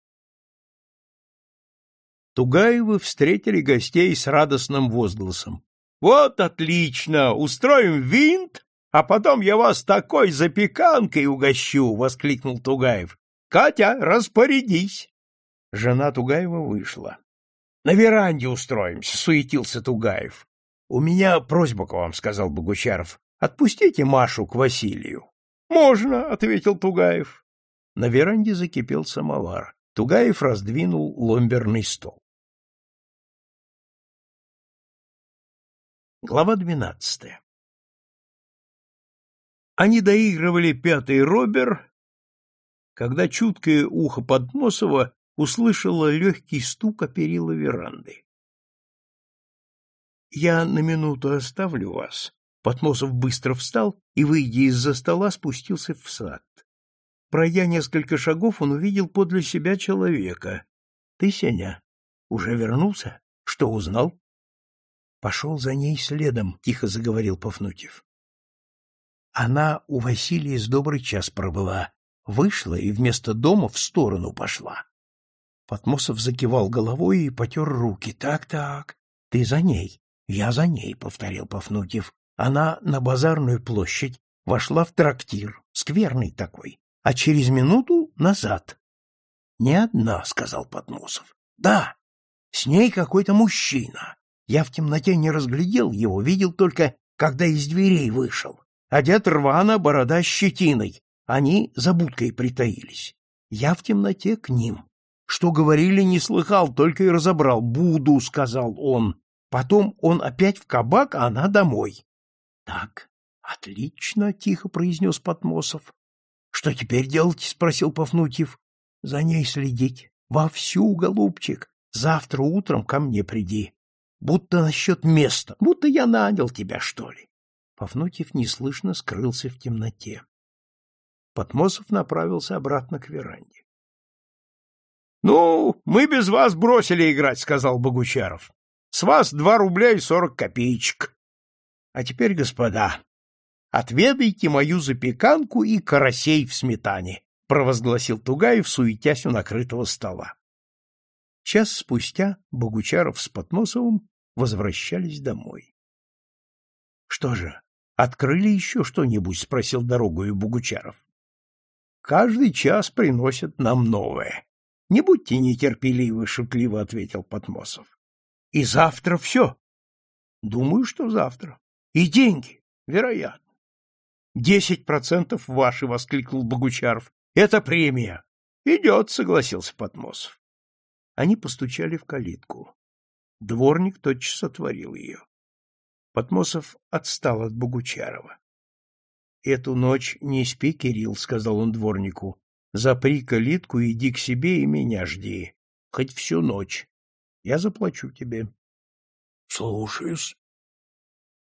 Тугаевы встретили гостей с радостным возгласом. — Вот отлично! Устроим винт, а потом я вас такой запеканкой угощу! — воскликнул Тугаев. — Катя, распорядись! Жена Тугаева вышла. На веранде устроимся, — суетился Тугаев. — У меня просьба к вам, — сказал Богучаров. — Отпустите Машу к Василию. — Можно, — ответил Тугаев. На веранде закипел самовар. Тугаев раздвинул ломберный стол. Глава двенадцатая Они доигрывали пятый робер, когда чуткое ухо Подносова услышала легкий стук о перила веранды. «Я на минуту оставлю вас». Потмосов быстро встал и, выйдя из-за стола, спустился в сад. Пройдя несколько шагов, он увидел подле себя человека. — Ты, Сеня, уже вернулся? Что узнал? — Пошел за ней следом, — тихо заговорил Пафнутьев. Она у Василия с добрый час пробыла, вышла и вместо дома в сторону пошла. Потмосов закивал головой и потер руки. Так, так, ты за ней. Я за ней, повторил Пафнутьев. Она на базарную площадь вошла в трактир, скверный такой, а через минуту назад. Не одна, сказал Потмосов. Да, с ней какой-то мужчина. Я в темноте не разглядел его, видел только, когда из дверей вышел. Одет рвано, борода щетиной. Они за будкой притаились. Я в темноте к ним. Что говорили, не слыхал, только и разобрал. «Буду», — сказал он. Потом он опять в кабак, а она домой. — Так, отлично, — тихо произнес Потмосов. — Что теперь делать? — спросил Пафнутьев. — За ней следить. Вовсю, голубчик. Завтра утром ко мне приди. Будто насчет места. Будто я нанял тебя, что ли. Пафнутьев неслышно скрылся в темноте. Потмосов направился обратно к веранде. — Ну, мы без вас бросили играть, — сказал Богучаров. — С вас два рубля и сорок копеечек. А теперь, господа, отведайте мою запеканку и карасей в сметане, — провозгласил Тугаев, суетясь у накрытого стола. Час спустя Богучаров с Потмосовым возвращались домой. — Что же, открыли еще что-нибудь? — спросил дорогою Богучаров. — Каждый час приносят нам новое. Не будьте нетерпеливы, шутливо ответил Потмосов. И завтра все? Думаю, что завтра. И деньги, вероятно. Десять процентов ваши, воскликнул Богучаров. Это премия. Идет, согласился Потмосов. Они постучали в калитку. Дворник тотчас отворил ее. Потмосов отстал от Богучарова. — Эту ночь не спи, Кирилл, — сказал он дворнику. — Запри калитку, иди к себе и меня жди. Хоть всю ночь. Я заплачу тебе. — Слушаюсь.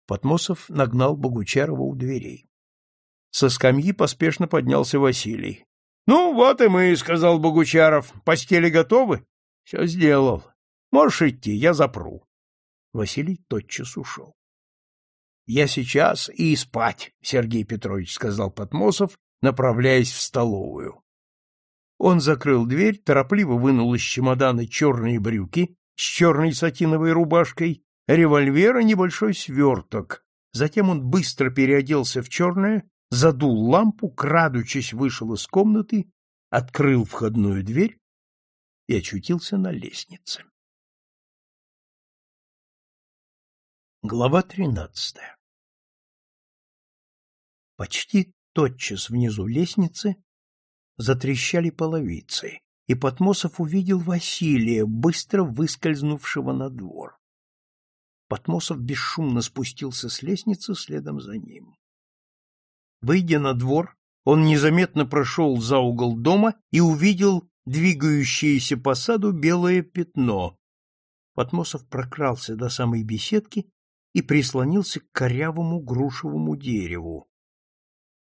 Потмосов нагнал Богучарова у дверей. Со скамьи поспешно поднялся Василий. — Ну, вот и мы, — сказал Богучаров. — Постели готовы? — Все сделал. Можешь идти, я запру. Василий тотчас ушел. Я сейчас и спать, Сергей Петрович сказал Потмосов, направляясь в столовую. Он закрыл дверь, торопливо вынул из чемодана черные брюки с черной сатиновой рубашкой, револьвер и небольшой сверток. Затем он быстро переоделся в черное, задул лампу, крадучись вышел из комнаты, открыл входную дверь и очутился на лестнице. Глава тринадцатая Почти тотчас внизу лестницы затрещали половицы, и Потмосов увидел Василия, быстро выскользнувшего на двор. Потмосов бесшумно спустился с лестницы следом за ним. Выйдя на двор, он незаметно прошел за угол дома и увидел двигающееся по саду белое пятно. Потмосов прокрался до самой беседки и прислонился к корявому грушевому дереву.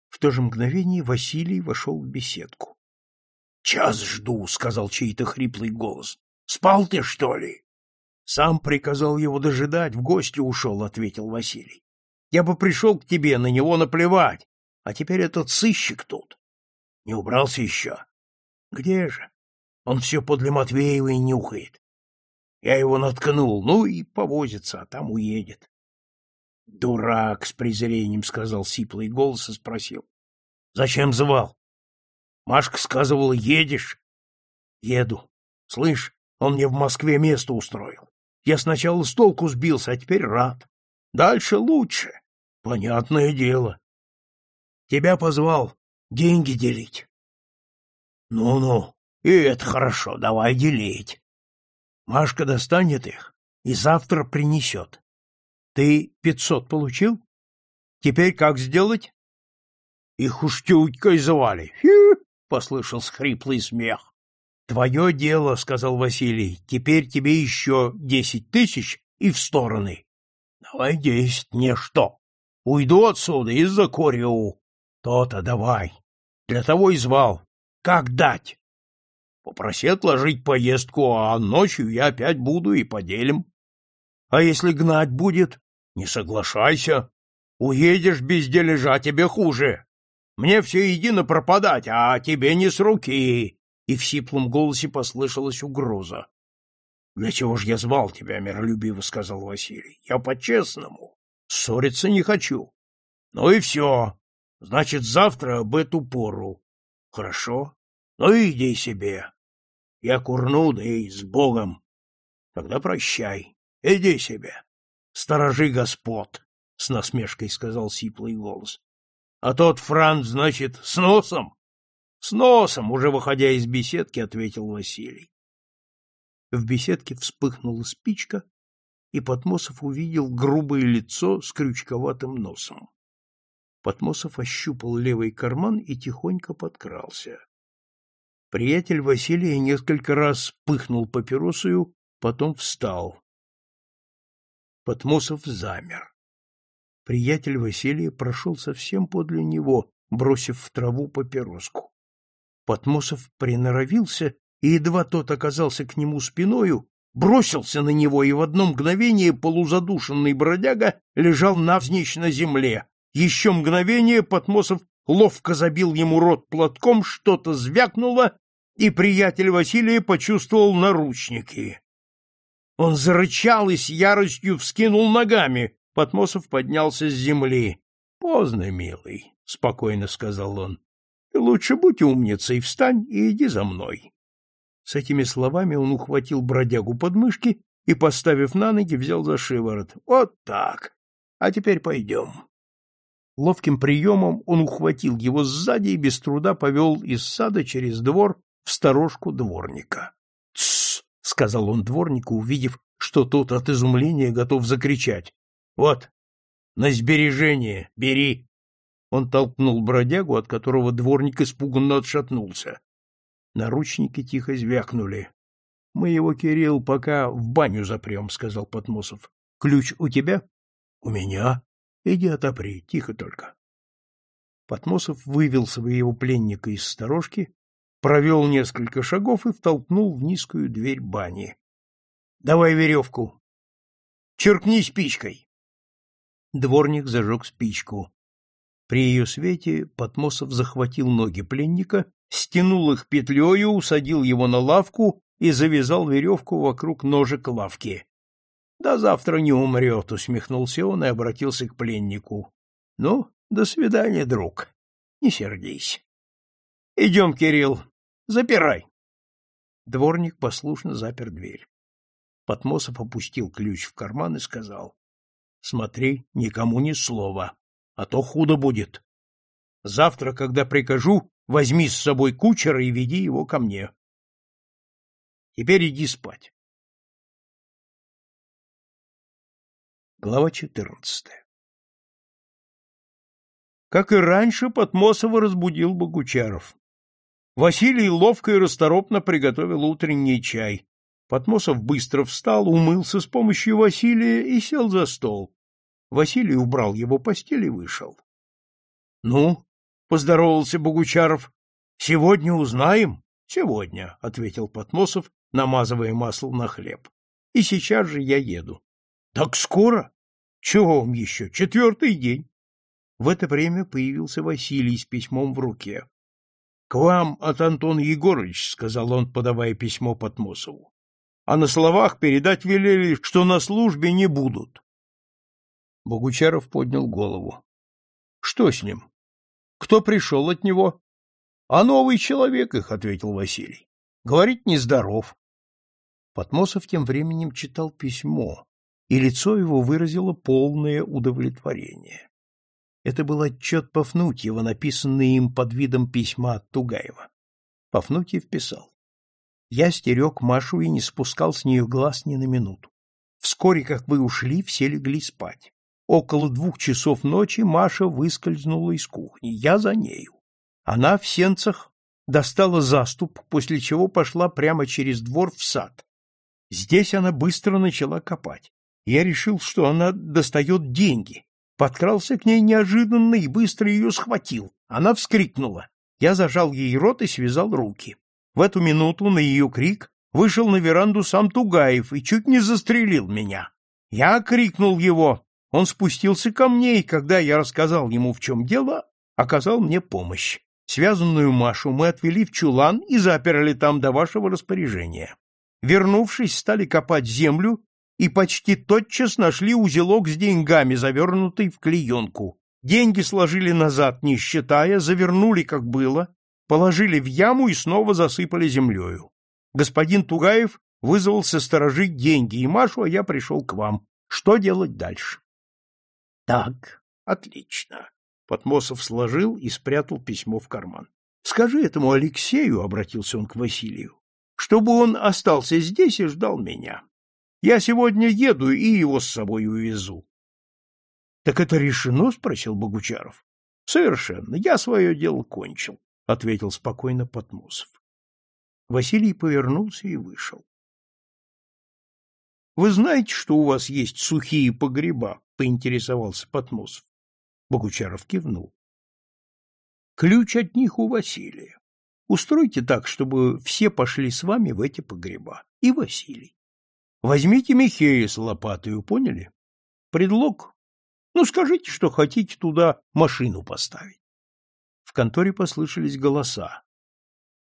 В то же мгновение Василий вошел в беседку. — Час жду, — сказал чей-то хриплый голос. — Спал ты, что ли? — Сам приказал его дожидать, в гости ушел, — ответил Василий. — Я бы пришел к тебе, на него наплевать, а теперь этот сыщик тут. Не убрался еще? — Где же? Он все подле Матвеева и нюхает. Я его наткнул, ну и повозится, а там уедет. Дурак, с презрением сказал сиплый голос и спросил. Зачем звал? Машка сказывала, едешь? Еду. Слышь, он мне в Москве место устроил. Я сначала с толку сбился, а теперь рад. Дальше лучше. Понятное дело. Тебя позвал деньги делить. Ну-ну, и это хорошо, давай делить. Машка достанет их и завтра принесет. Ты пятьсот получил? Теперь как сделать? Их уж тютькой звали. Фи! послышался хриплый смех. Твое дело, сказал Василий. Теперь тебе еще десять тысяч и в стороны. Давай десять, не что. Уйду отсюда из-за Кориу. То-то давай. Для того и звал. Как дать? Попроси отложить поездку, а ночью я опять буду и поделим. А если гнать будет? Не соглашайся. Уедешь без дележа, тебе хуже. Мне все едино пропадать, а тебе не с руки. И в сиплом голосе послышалась угроза. — Для чего ж я звал тебя, миролюбиво сказал Василий. — Я по-честному. Ссориться не хочу. Ну и все. Значит, завтра об эту пору. Хорошо. Ну иди себе. Я курну, да и с Богом. Тогда прощай. Иди себе сторожи господ, — с насмешкой сказал сиплый голос. — А тот Франц, значит, с носом? — С носом, уже выходя из беседки, — ответил Василий. В беседке вспыхнула спичка, и Потмосов увидел грубое лицо с крючковатым носом. Потмосов ощупал левый карман и тихонько подкрался. Приятель Василия несколько раз пыхнул папиросою, потом встал. Потмосов замер. Приятель Василия прошел совсем подле него, бросив в траву папироску. Потмосов приноровился, и едва тот оказался к нему спиною, бросился на него, и в одно мгновение полузадушенный бродяга лежал навзничь на земле. Еще мгновение Потмосов ловко забил ему рот платком, что-то звякнуло, и приятель Василия почувствовал наручники. Он зарычал и с яростью вскинул ногами. Потмосов поднялся с земли. — Поздно, милый, — спокойно сказал он. — Ты лучше будь умницей, встань и иди за мной. С этими словами он ухватил бродягу под мышки и, поставив на ноги, взял за шиворот. — Вот так. А теперь пойдем. Ловким приемом он ухватил его сзади и без труда повел из сада через двор в сторожку дворника сказал он дворнику, увидев, что тот от изумления готов закричать. Вот, на сбережение бери. Он толкнул бродягу, от которого дворник испуганно отшатнулся. Наручники тихо звякнули. — Мы его, Кирилл, пока в баню запрем, — сказал Потмосов. — Ключ у тебя? — У меня. Иди отопри, тихо только. Потмосов вывел своего пленника из сторожки, провел несколько шагов и втолкнул в низкую дверь бани. — Давай веревку. — Черкни спичкой. Дворник зажег спичку. При ее свете Потмосов захватил ноги пленника, стянул их петлею, усадил его на лавку и завязал веревку вокруг ножек лавки. — До завтра не умрет, — усмехнулся он и обратился к пленнику. — Ну, до свидания, друг. Не сердись. — Идем, Кирилл, запирай. Дворник послушно запер дверь. Потмосов опустил ключ в карман и сказал. — Смотри, никому ни слова, а то худо будет. Завтра, когда прикажу, возьми с собой кучера и веди его ко мне. Теперь иди спать. Глава четырнадцатая Как и раньше, Потмосова разбудил Богучаров. Василий ловко и расторопно приготовил утренний чай. Потмосов быстро встал, умылся с помощью Василия и сел за стол. Василий убрал его постель и вышел. — Ну, — поздоровался Богучаров, — сегодня узнаем? — Сегодня, — ответил Потмосов, намазывая масло на хлеб. — И сейчас же я еду. — Так скоро? Чего вам еще? Четвертый день. В это время появился Василий с письмом в руке. — К вам от Антона Егорыч, — сказал он, подавая письмо Потмосову. — А на словах передать велели, что на службе не будут. Богучаров поднял голову. — Что с ним? Кто пришел от него? — А новый человек их, — ответил Василий. — Говорит, нездоров. Потмосов тем временем читал письмо, и лицо его выразило полное удовлетворение. Это был отчет Пафнутьева, написанный им под видом письма от Тугаева. Пафнутьев писал. «Я стерег Машу и не спускал с нее глаз ни на минуту. Вскоре, как вы ушли, все легли спать. Около двух часов ночи Маша выскользнула из кухни. Я за нею. Она в сенцах достала заступ, после чего пошла прямо через двор в сад. Здесь она быстро начала копать. Я решил, что она достает деньги, подкрался к ней неожиданно и быстро ее схватил. Она вскрикнула. Я зажал ей рот и связал руки. В эту минуту на ее крик вышел на веранду сам Тугаев и чуть не застрелил меня. Я крикнул его. Он спустился ко мне, и когда я рассказал ему, в чем дело, оказал мне помощь. Связанную Машу мы отвели в чулан и заперли там до вашего распоряжения. Вернувшись, стали копать землю и почти тотчас нашли узелок с деньгами, завернутый в клеенку. Деньги сложили назад, не считая, завернули, как было, положили в яму и снова засыпали землею. Господин Тугаев вызвался сторожить деньги и Машу, а я пришел к вам. Что делать дальше? — Так, отлично. Потмосов сложил и спрятал письмо в карман. — Скажи этому Алексею, — обратился он к Василию, — чтобы он остался здесь и ждал меня. Я сегодня еду и его с собой увезу. — Так это решено? — спросил Богучаров. — Совершенно. Я свое дело кончил, — ответил спокойно Потмусов. Василий повернулся и вышел. — Вы знаете, что у вас есть сухие погреба? — поинтересовался Потмусов. Богучаров кивнул. — Ключ от них у Василия. Устройте так, чтобы все пошли с вами в эти погреба. И Василий. Возьмите Михея с лопатой, поняли? Предлог? Ну, скажите, что хотите туда машину поставить. В конторе послышались голоса.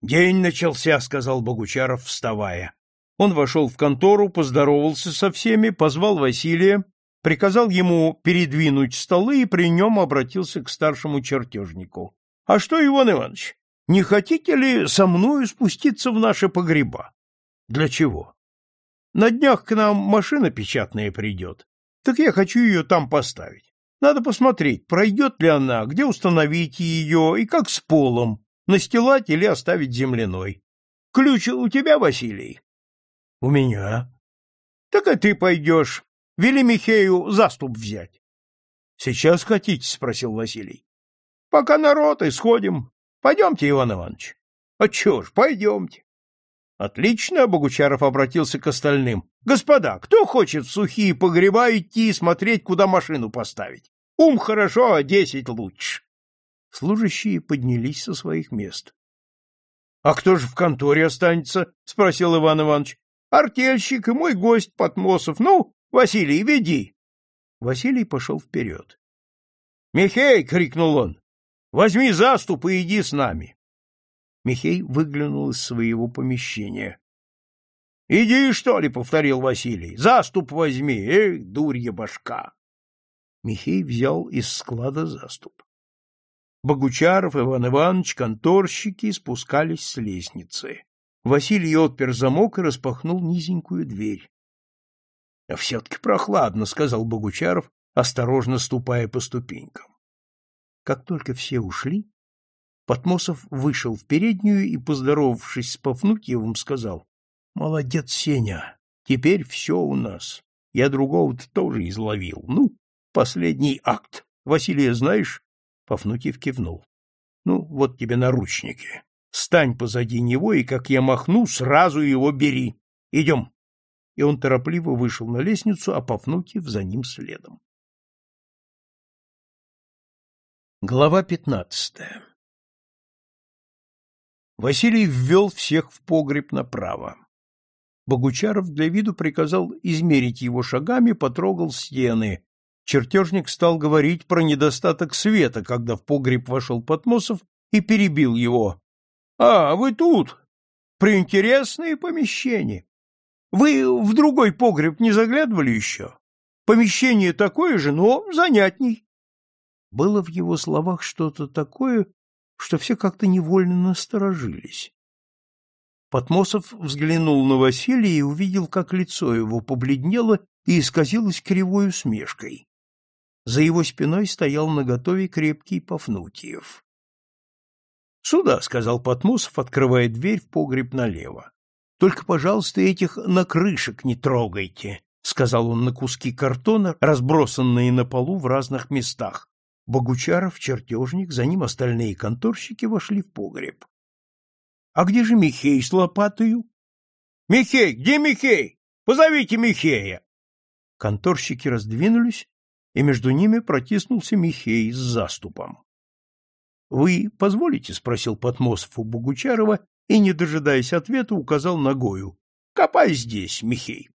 День начался, сказал Богучаров, вставая. Он вошел в контору, поздоровался со всеми, позвал Василия, приказал ему передвинуть столы и при нем обратился к старшему чертежнику. — А что, Иван Иванович, не хотите ли со мною спуститься в наши погреба? — Для чего? На днях к нам машина печатная придет. Так я хочу ее там поставить. Надо посмотреть, пройдет ли она, где установить ее и как с полом, настилать или оставить земляной. Ключ у тебя, Василий? — У меня. — Так и ты пойдешь. Вели Михею заступ взять. — Сейчас хотите? — спросил Василий. Пока народ, и сходим. Пойдемте, Иван Иванович. А чё ж, пойдемте. Отлично, Богучаров обратился к остальным. Господа, кто хочет в сухие погреба идти и смотреть, куда машину поставить? Ум хорошо, а десять лучше. Служащие поднялись со своих мест. — А кто же в конторе останется? — спросил Иван Иванович. — Артельщик и мой гость Потмосов. Ну, Василий, веди. Василий пошел вперед. — Михей! — крикнул он. — Возьми заступ и иди с нами. Михей выглянул из своего помещения. — Иди, что ли, — повторил Василий. — Заступ возьми, эх, дурья башка! Михей взял из склада заступ. Богучаров, Иван Иванович, конторщики спускались с лестницы. Василий отпер замок и распахнул низенькую дверь. — А все-таки прохладно, — сказал Богучаров, осторожно ступая по ступенькам. Как только все ушли, Потмосов вышел в переднюю и, поздоровавшись с Пафнутьевым, сказал, — Молодец, Сеня, теперь все у нас. Я другого-то тоже изловил. Ну, последний акт. Василия знаешь? Пафнутьев кивнул. — Ну, вот тебе наручники. Стань позади него, и, как я махну, сразу его бери. Идем. И он торопливо вышел на лестницу, а Пафнутьев за ним следом. Глава пятнадцатая Василий ввел всех в погреб направо. Богучаров для виду приказал измерить его шагами, потрогал стены, Чертежник стал говорить про недостаток света, когда в погреб вошел Потмосов и перебил его. — А, вы тут! Приинтересные помещения! Вы в другой погреб не заглядывали еще? Помещение такое же, но занятней. Было в его словах что-то такое, что все как-то невольно насторожились. Потмосов взглянул на Василия и увидел, как лицо его побледнело и исказилось кривой усмешкой. За его спиной стоял наготове крепкий Пафнутьев. — Сюда, — сказал Потмусов, открывая дверь в погреб налево. — Только, пожалуйста, этих накрышек не трогайте, — сказал он на куски картона, разбросанные на полу в разных местах. Богучаров, чертежник, за ним остальные конторщики вошли в погреб. — А где же Михей с лопатою? — Михей! Где Михей? Позовите Михея! Конторщики раздвинулись, и между ними протиснулся Михей с заступом. — Вы позволите? — спросил Потмосов у Богучарова и, не дожидаясь ответа, указал ногою. — Копай здесь, Михей.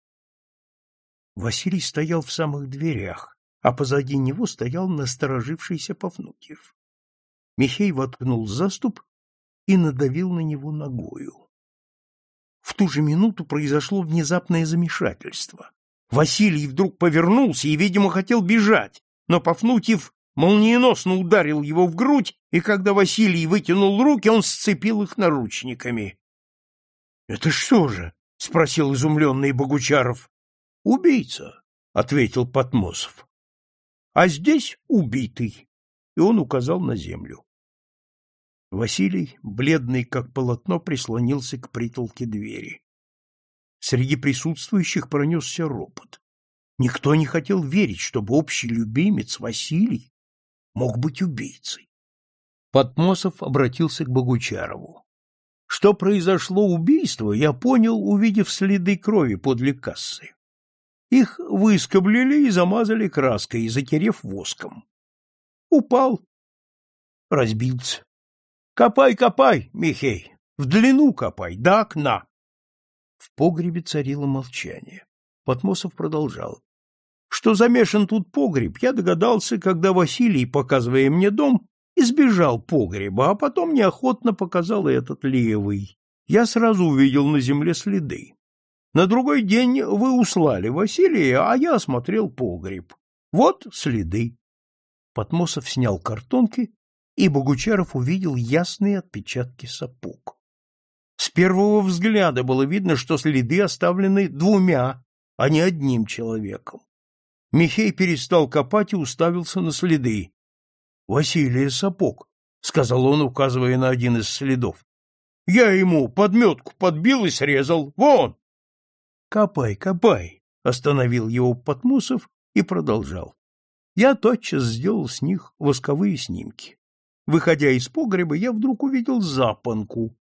Василий стоял в самых дверях, а позади него стоял насторожившийся Пафнутьев. Михей воткнул заступ и надавил на него ногою. В ту же минуту произошло внезапное замешательство. Василий вдруг повернулся и, видимо, хотел бежать, но Пафнутьев молниеносно ударил его в грудь, и когда Василий вытянул руки, он сцепил их наручниками. — Это что же? — спросил изумленный Богучаров. — Убийца, — ответил Потмосов. — А здесь убитый, — и он указал на землю. Василий, бледный как полотно, прислонился к притолке двери. Среди присутствующих пронесся ропот. Никто не хотел верить, чтобы общий любимец Василий мог быть убийцей. Потмосов обратился к Богучарову. Что произошло убийство, я понял, увидев следы крови подле кассы. Их выскоблили и замазали краской, затерев воском. Упал, разбился. Копай, копай, Михей, в длину копай, до окна. В погребе царило молчание. Потмосов продолжал. Что замешан тут погреб, я догадался, когда Василий, показывая мне дом, избежал погреба, а потом неохотно показал этот левый. Я сразу увидел на земле следы. На другой день вы услали Василия, а я осмотрел погреб. Вот следы. Потмосов снял картонки, и Богучаров увидел ясные отпечатки сапог. С первого взгляда было видно, что следы оставлены двумя, а не одним человеком. Михей перестал копать и уставился на следы. — Василий сапог, — сказал он, указывая на один из следов. — Я ему подметку подбил и срезал. Вон! — Копай, копай, — остановил его Потмусов и продолжал. Я тотчас сделал с них восковые снимки. выходя из погреба, я вдруг увидел запонку,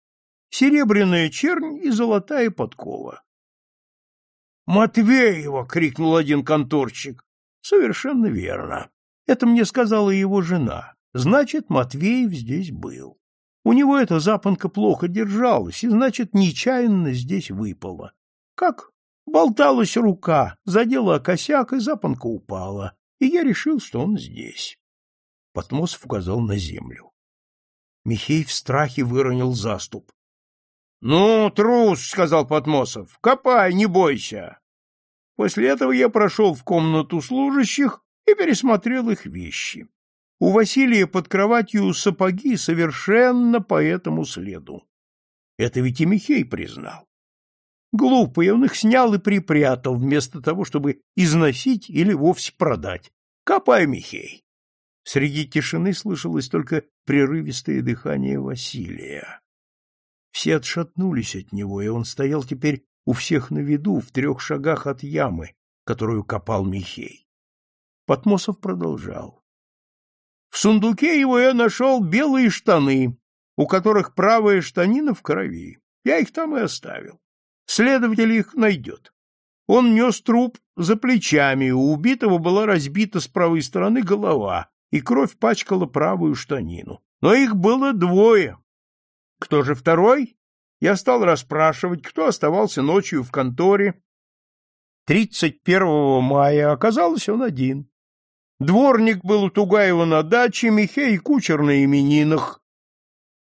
серебряная чернь и золотая подкова. «Матвеева!» — крикнул один конторщик. «Совершенно верно. Это мне сказала его жена. Значит, Матвеев здесь был. У него эта запонка плохо держалась, и, значит, нечаянно здесь выпала. Как? Болталась рука, задела косяк, и запонка упала, и я решил, что он здесь. Потмосов указал на землю. Михей в страхе выронил заступ. — Ну, трус, — сказал Потмосов, — копай, не бойся. После этого я прошел в комнату служащих и пересмотрел их вещи. У Василия под кроватью сапоги совершенно по этому следу. Это ведь и Михей признал. Глупый, он их снял и припрятал, вместо того, чтобы износить или вовсе продать. Копай, Михей. Среди тишины слышалось только прерывистое дыхание Василия. Все отшатнулись от него, и он стоял теперь у всех на виду, в трех шагах от ямы, которую копал Михей. Потмосов продолжал. В сундуке его я нашел белые штаны, у которых правая штанина в крови. Я их там и оставил. Следователь их найдет. Он нес труп за плечами, у убитого была разбита с правой стороны голова, и кровь пачкала правую штанину. Но их было двое. Кто же второй? Я стал расспрашивать, кто оставался ночью в конторе. 31 мая оказалось он один. Дворник был у Тугаева на даче, Михей кучер на именинах.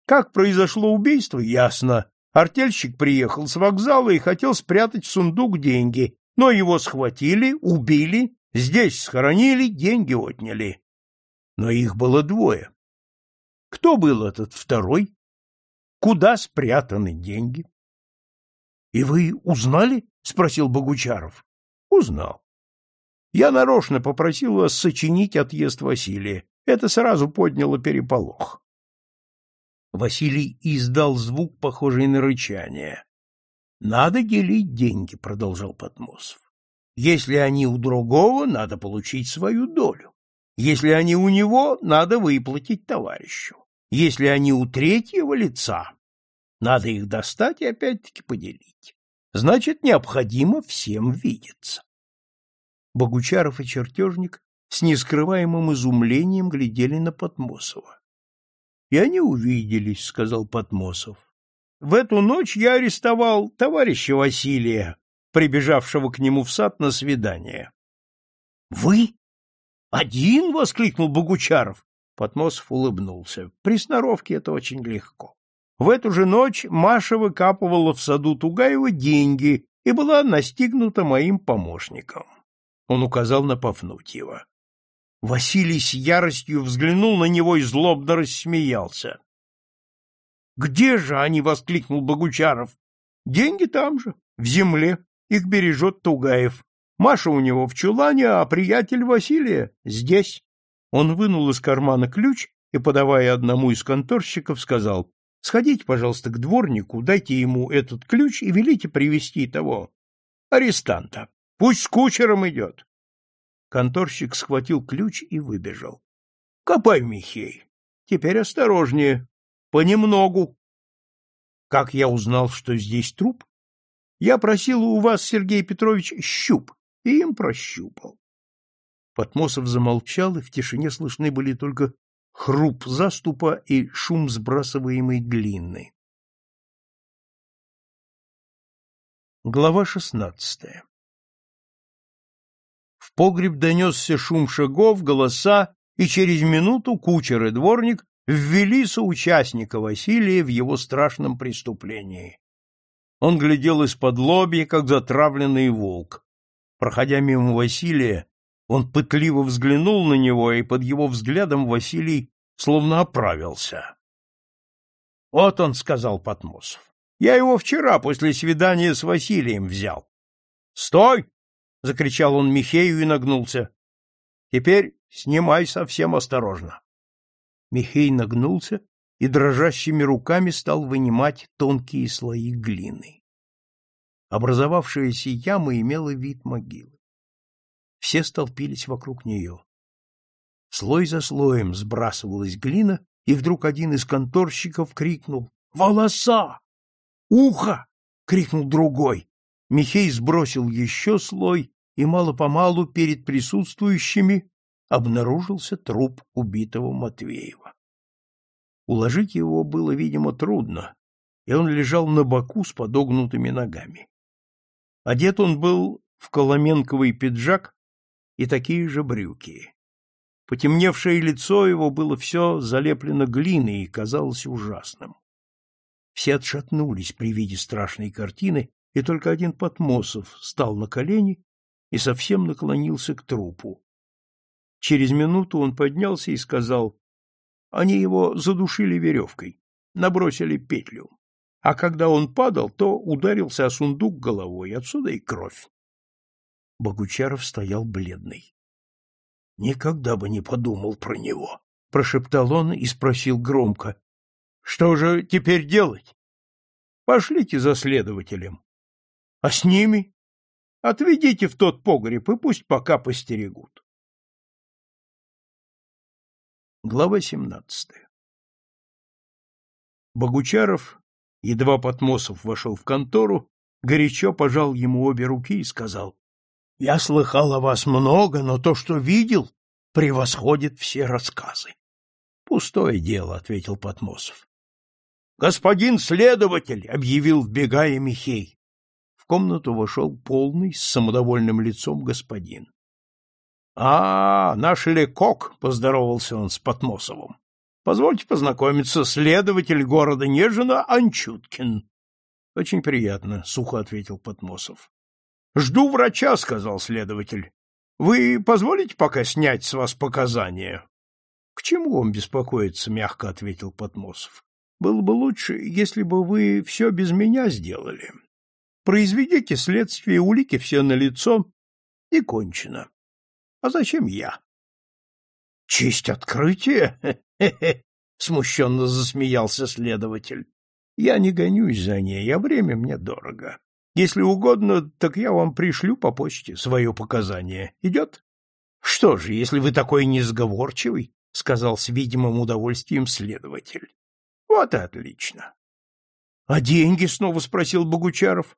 Как произошло убийство, ясно. Артельщик приехал с вокзала и хотел спрятать в сундук деньги, но его схватили, убили, здесь схоронили, деньги отняли. Но их было двое. Кто был этот второй? Куда спрятаны деньги? — И вы узнали? — спросил Богучаров. — Узнал. Я нарочно попросил вас сочинить отъезд Василия. Это сразу подняло переполох. Василий издал звук, похожий на рычание. «Надо делить деньги», — продолжал Потмосов. «Если они у другого, надо получить свою долю. Если они у него, надо выплатить товарищу. Если они у третьего лица, надо их достать и опять-таки поделить. Значит, необходимо всем видеться. Богучаров и чертежник с нескрываемым изумлением глядели на Потмосова. — И они увиделись, — сказал Потмосов. — В эту ночь я арестовал товарища Василия, прибежавшего к нему в сад на свидание. — Вы? Один? — воскликнул Богучаров. Потмосов улыбнулся. При сноровке это очень легко. В эту же ночь Маша выкапывала в саду Тугаева деньги и была настигнута моим помощником. Он указал на Пафнутьева. Василий с яростью взглянул на него и злобно рассмеялся. «Где же они?» — воскликнул Богучаров. «Деньги там же, в земле. Их бережет Тугаев. Маша у него в чулане, а приятель Василия здесь». Он вынул из кармана ключ и, подавая одному из конторщиков, сказал, «Сходите, пожалуйста, к дворнику, дайте ему этот ключ и велите привести того арестанта». Пусть с кучером идет. Конторщик схватил ключ и выбежал. — Копай, Михей. Теперь осторожнее. Понемногу. Как я узнал, что здесь труп? Я просил у вас, Сергей Петрович, щуп, и им прощупал. Потмосов замолчал, и в тишине слышны были только хруп заступа и шум сбрасываемой глины. Глава шестнадцатая погреб донесся шум шагов, голоса, и через минуту кучер и дворник ввели соучастника Василия в его страшном преступлении. Он глядел из-под лобья, как затравленный волк. Проходя мимо Василия, он пытливо взглянул на него, и под его взглядом Василий словно оправился. — Вот он, — сказал Потмосов. — Я его вчера после свидания с Василием взял. — Стой! — закричал он Михею и нагнулся. — Теперь снимай совсем осторожно. Михей нагнулся и дрожащими руками стал вынимать тонкие слои глины. Образовавшаяся яма имела вид могилы. Все столпились вокруг нее. Слой за слоем сбрасывалась глина, и вдруг один из конторщиков крикнул «Волоса! Ухо!» — крикнул другой. Михей сбросил еще слой, и мало-помалу перед присутствующими обнаружился труп убитого Матвеева. Уложить его было, видимо, трудно, и он лежал на боку с подогнутыми ногами. Одет он был в коломенковый пиджак и такие же брюки. Потемневшее лицо его было все залеплено глиной и казалось ужасным. Все отшатнулись при виде страшной картины, и только один Потмосов стал на колени и совсем наклонился к трупу. Через минуту он поднялся и сказал, они его задушили веревкой, набросили петлю. А когда он падал, то ударился о сундук головой, отсюда и кровь. Богучаров стоял бледный. Никогда бы не подумал про него, прошептал он и спросил громко: "Что же теперь делать? Пошлите за следователем. А с ними отведите в тот погреб и пусть пока постерегут". Глава семнадцатая. Богучаров, едва Потмосов вошел в контору, горячо пожал ему обе руки и сказал: "Я слыхал о вас много, но то, что видел, превосходит все рассказы". "Пустое дело", ответил Потмосов. "Господин следователь", объявил вбегая Михей. Комнату вошел полный с самодовольным лицом господин. А, наш Лекок, поздоровался он с Потмосовым. Позвольте познакомиться, следователь города Нежина Анчуткин. Очень приятно, сухо ответил Потмосов. Жду врача, сказал следователь. Вы позволите пока снять с вас показания? К чему вам беспокоиться, мягко ответил Потмосов. Было бы лучше, если бы вы все без меня сделали. Произведите следствие, улики все налицо и кончено. А зачем я? Честь открытия? Смущенно засмеялся следователь. Я не гонюсь за ней, а время мне дорого. Если угодно, так я вам пришлю по почте свое показание. Идет? Что же, если вы такой несговорчивый, сказал с видимым удовольствием следователь. Вот и отлично. А деньги? снова спросил Богучаров.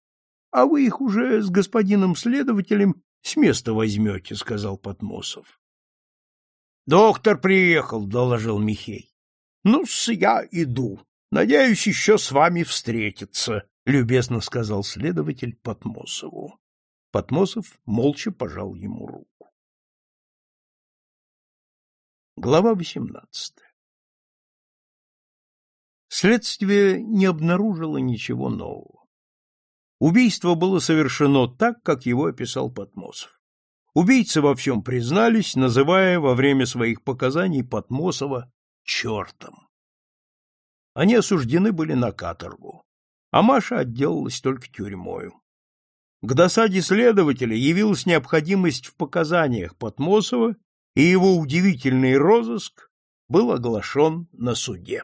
А вы их уже с господином следователем с места возьмете, — сказал Потмосов. — Доктор приехал, — доложил Михей. — Ну-с, я иду. Надеюсь еще с вами встретиться, — любезно сказал следователь Потмосову. Потмосов молча пожал ему руку. Глава восемнадцатая Следствие не обнаружило ничего нового. Убийство было совершено так, как его описал Потмосов. Убийцы во всем признались, называя во время своих показаний Потмосова чертом. Они осуждены были на каторгу, а Маша отделалась только тюрьмою. К досаде следователя явилась необходимость в показаниях Потмосова, и его удивительный розыск был оглашен на суде.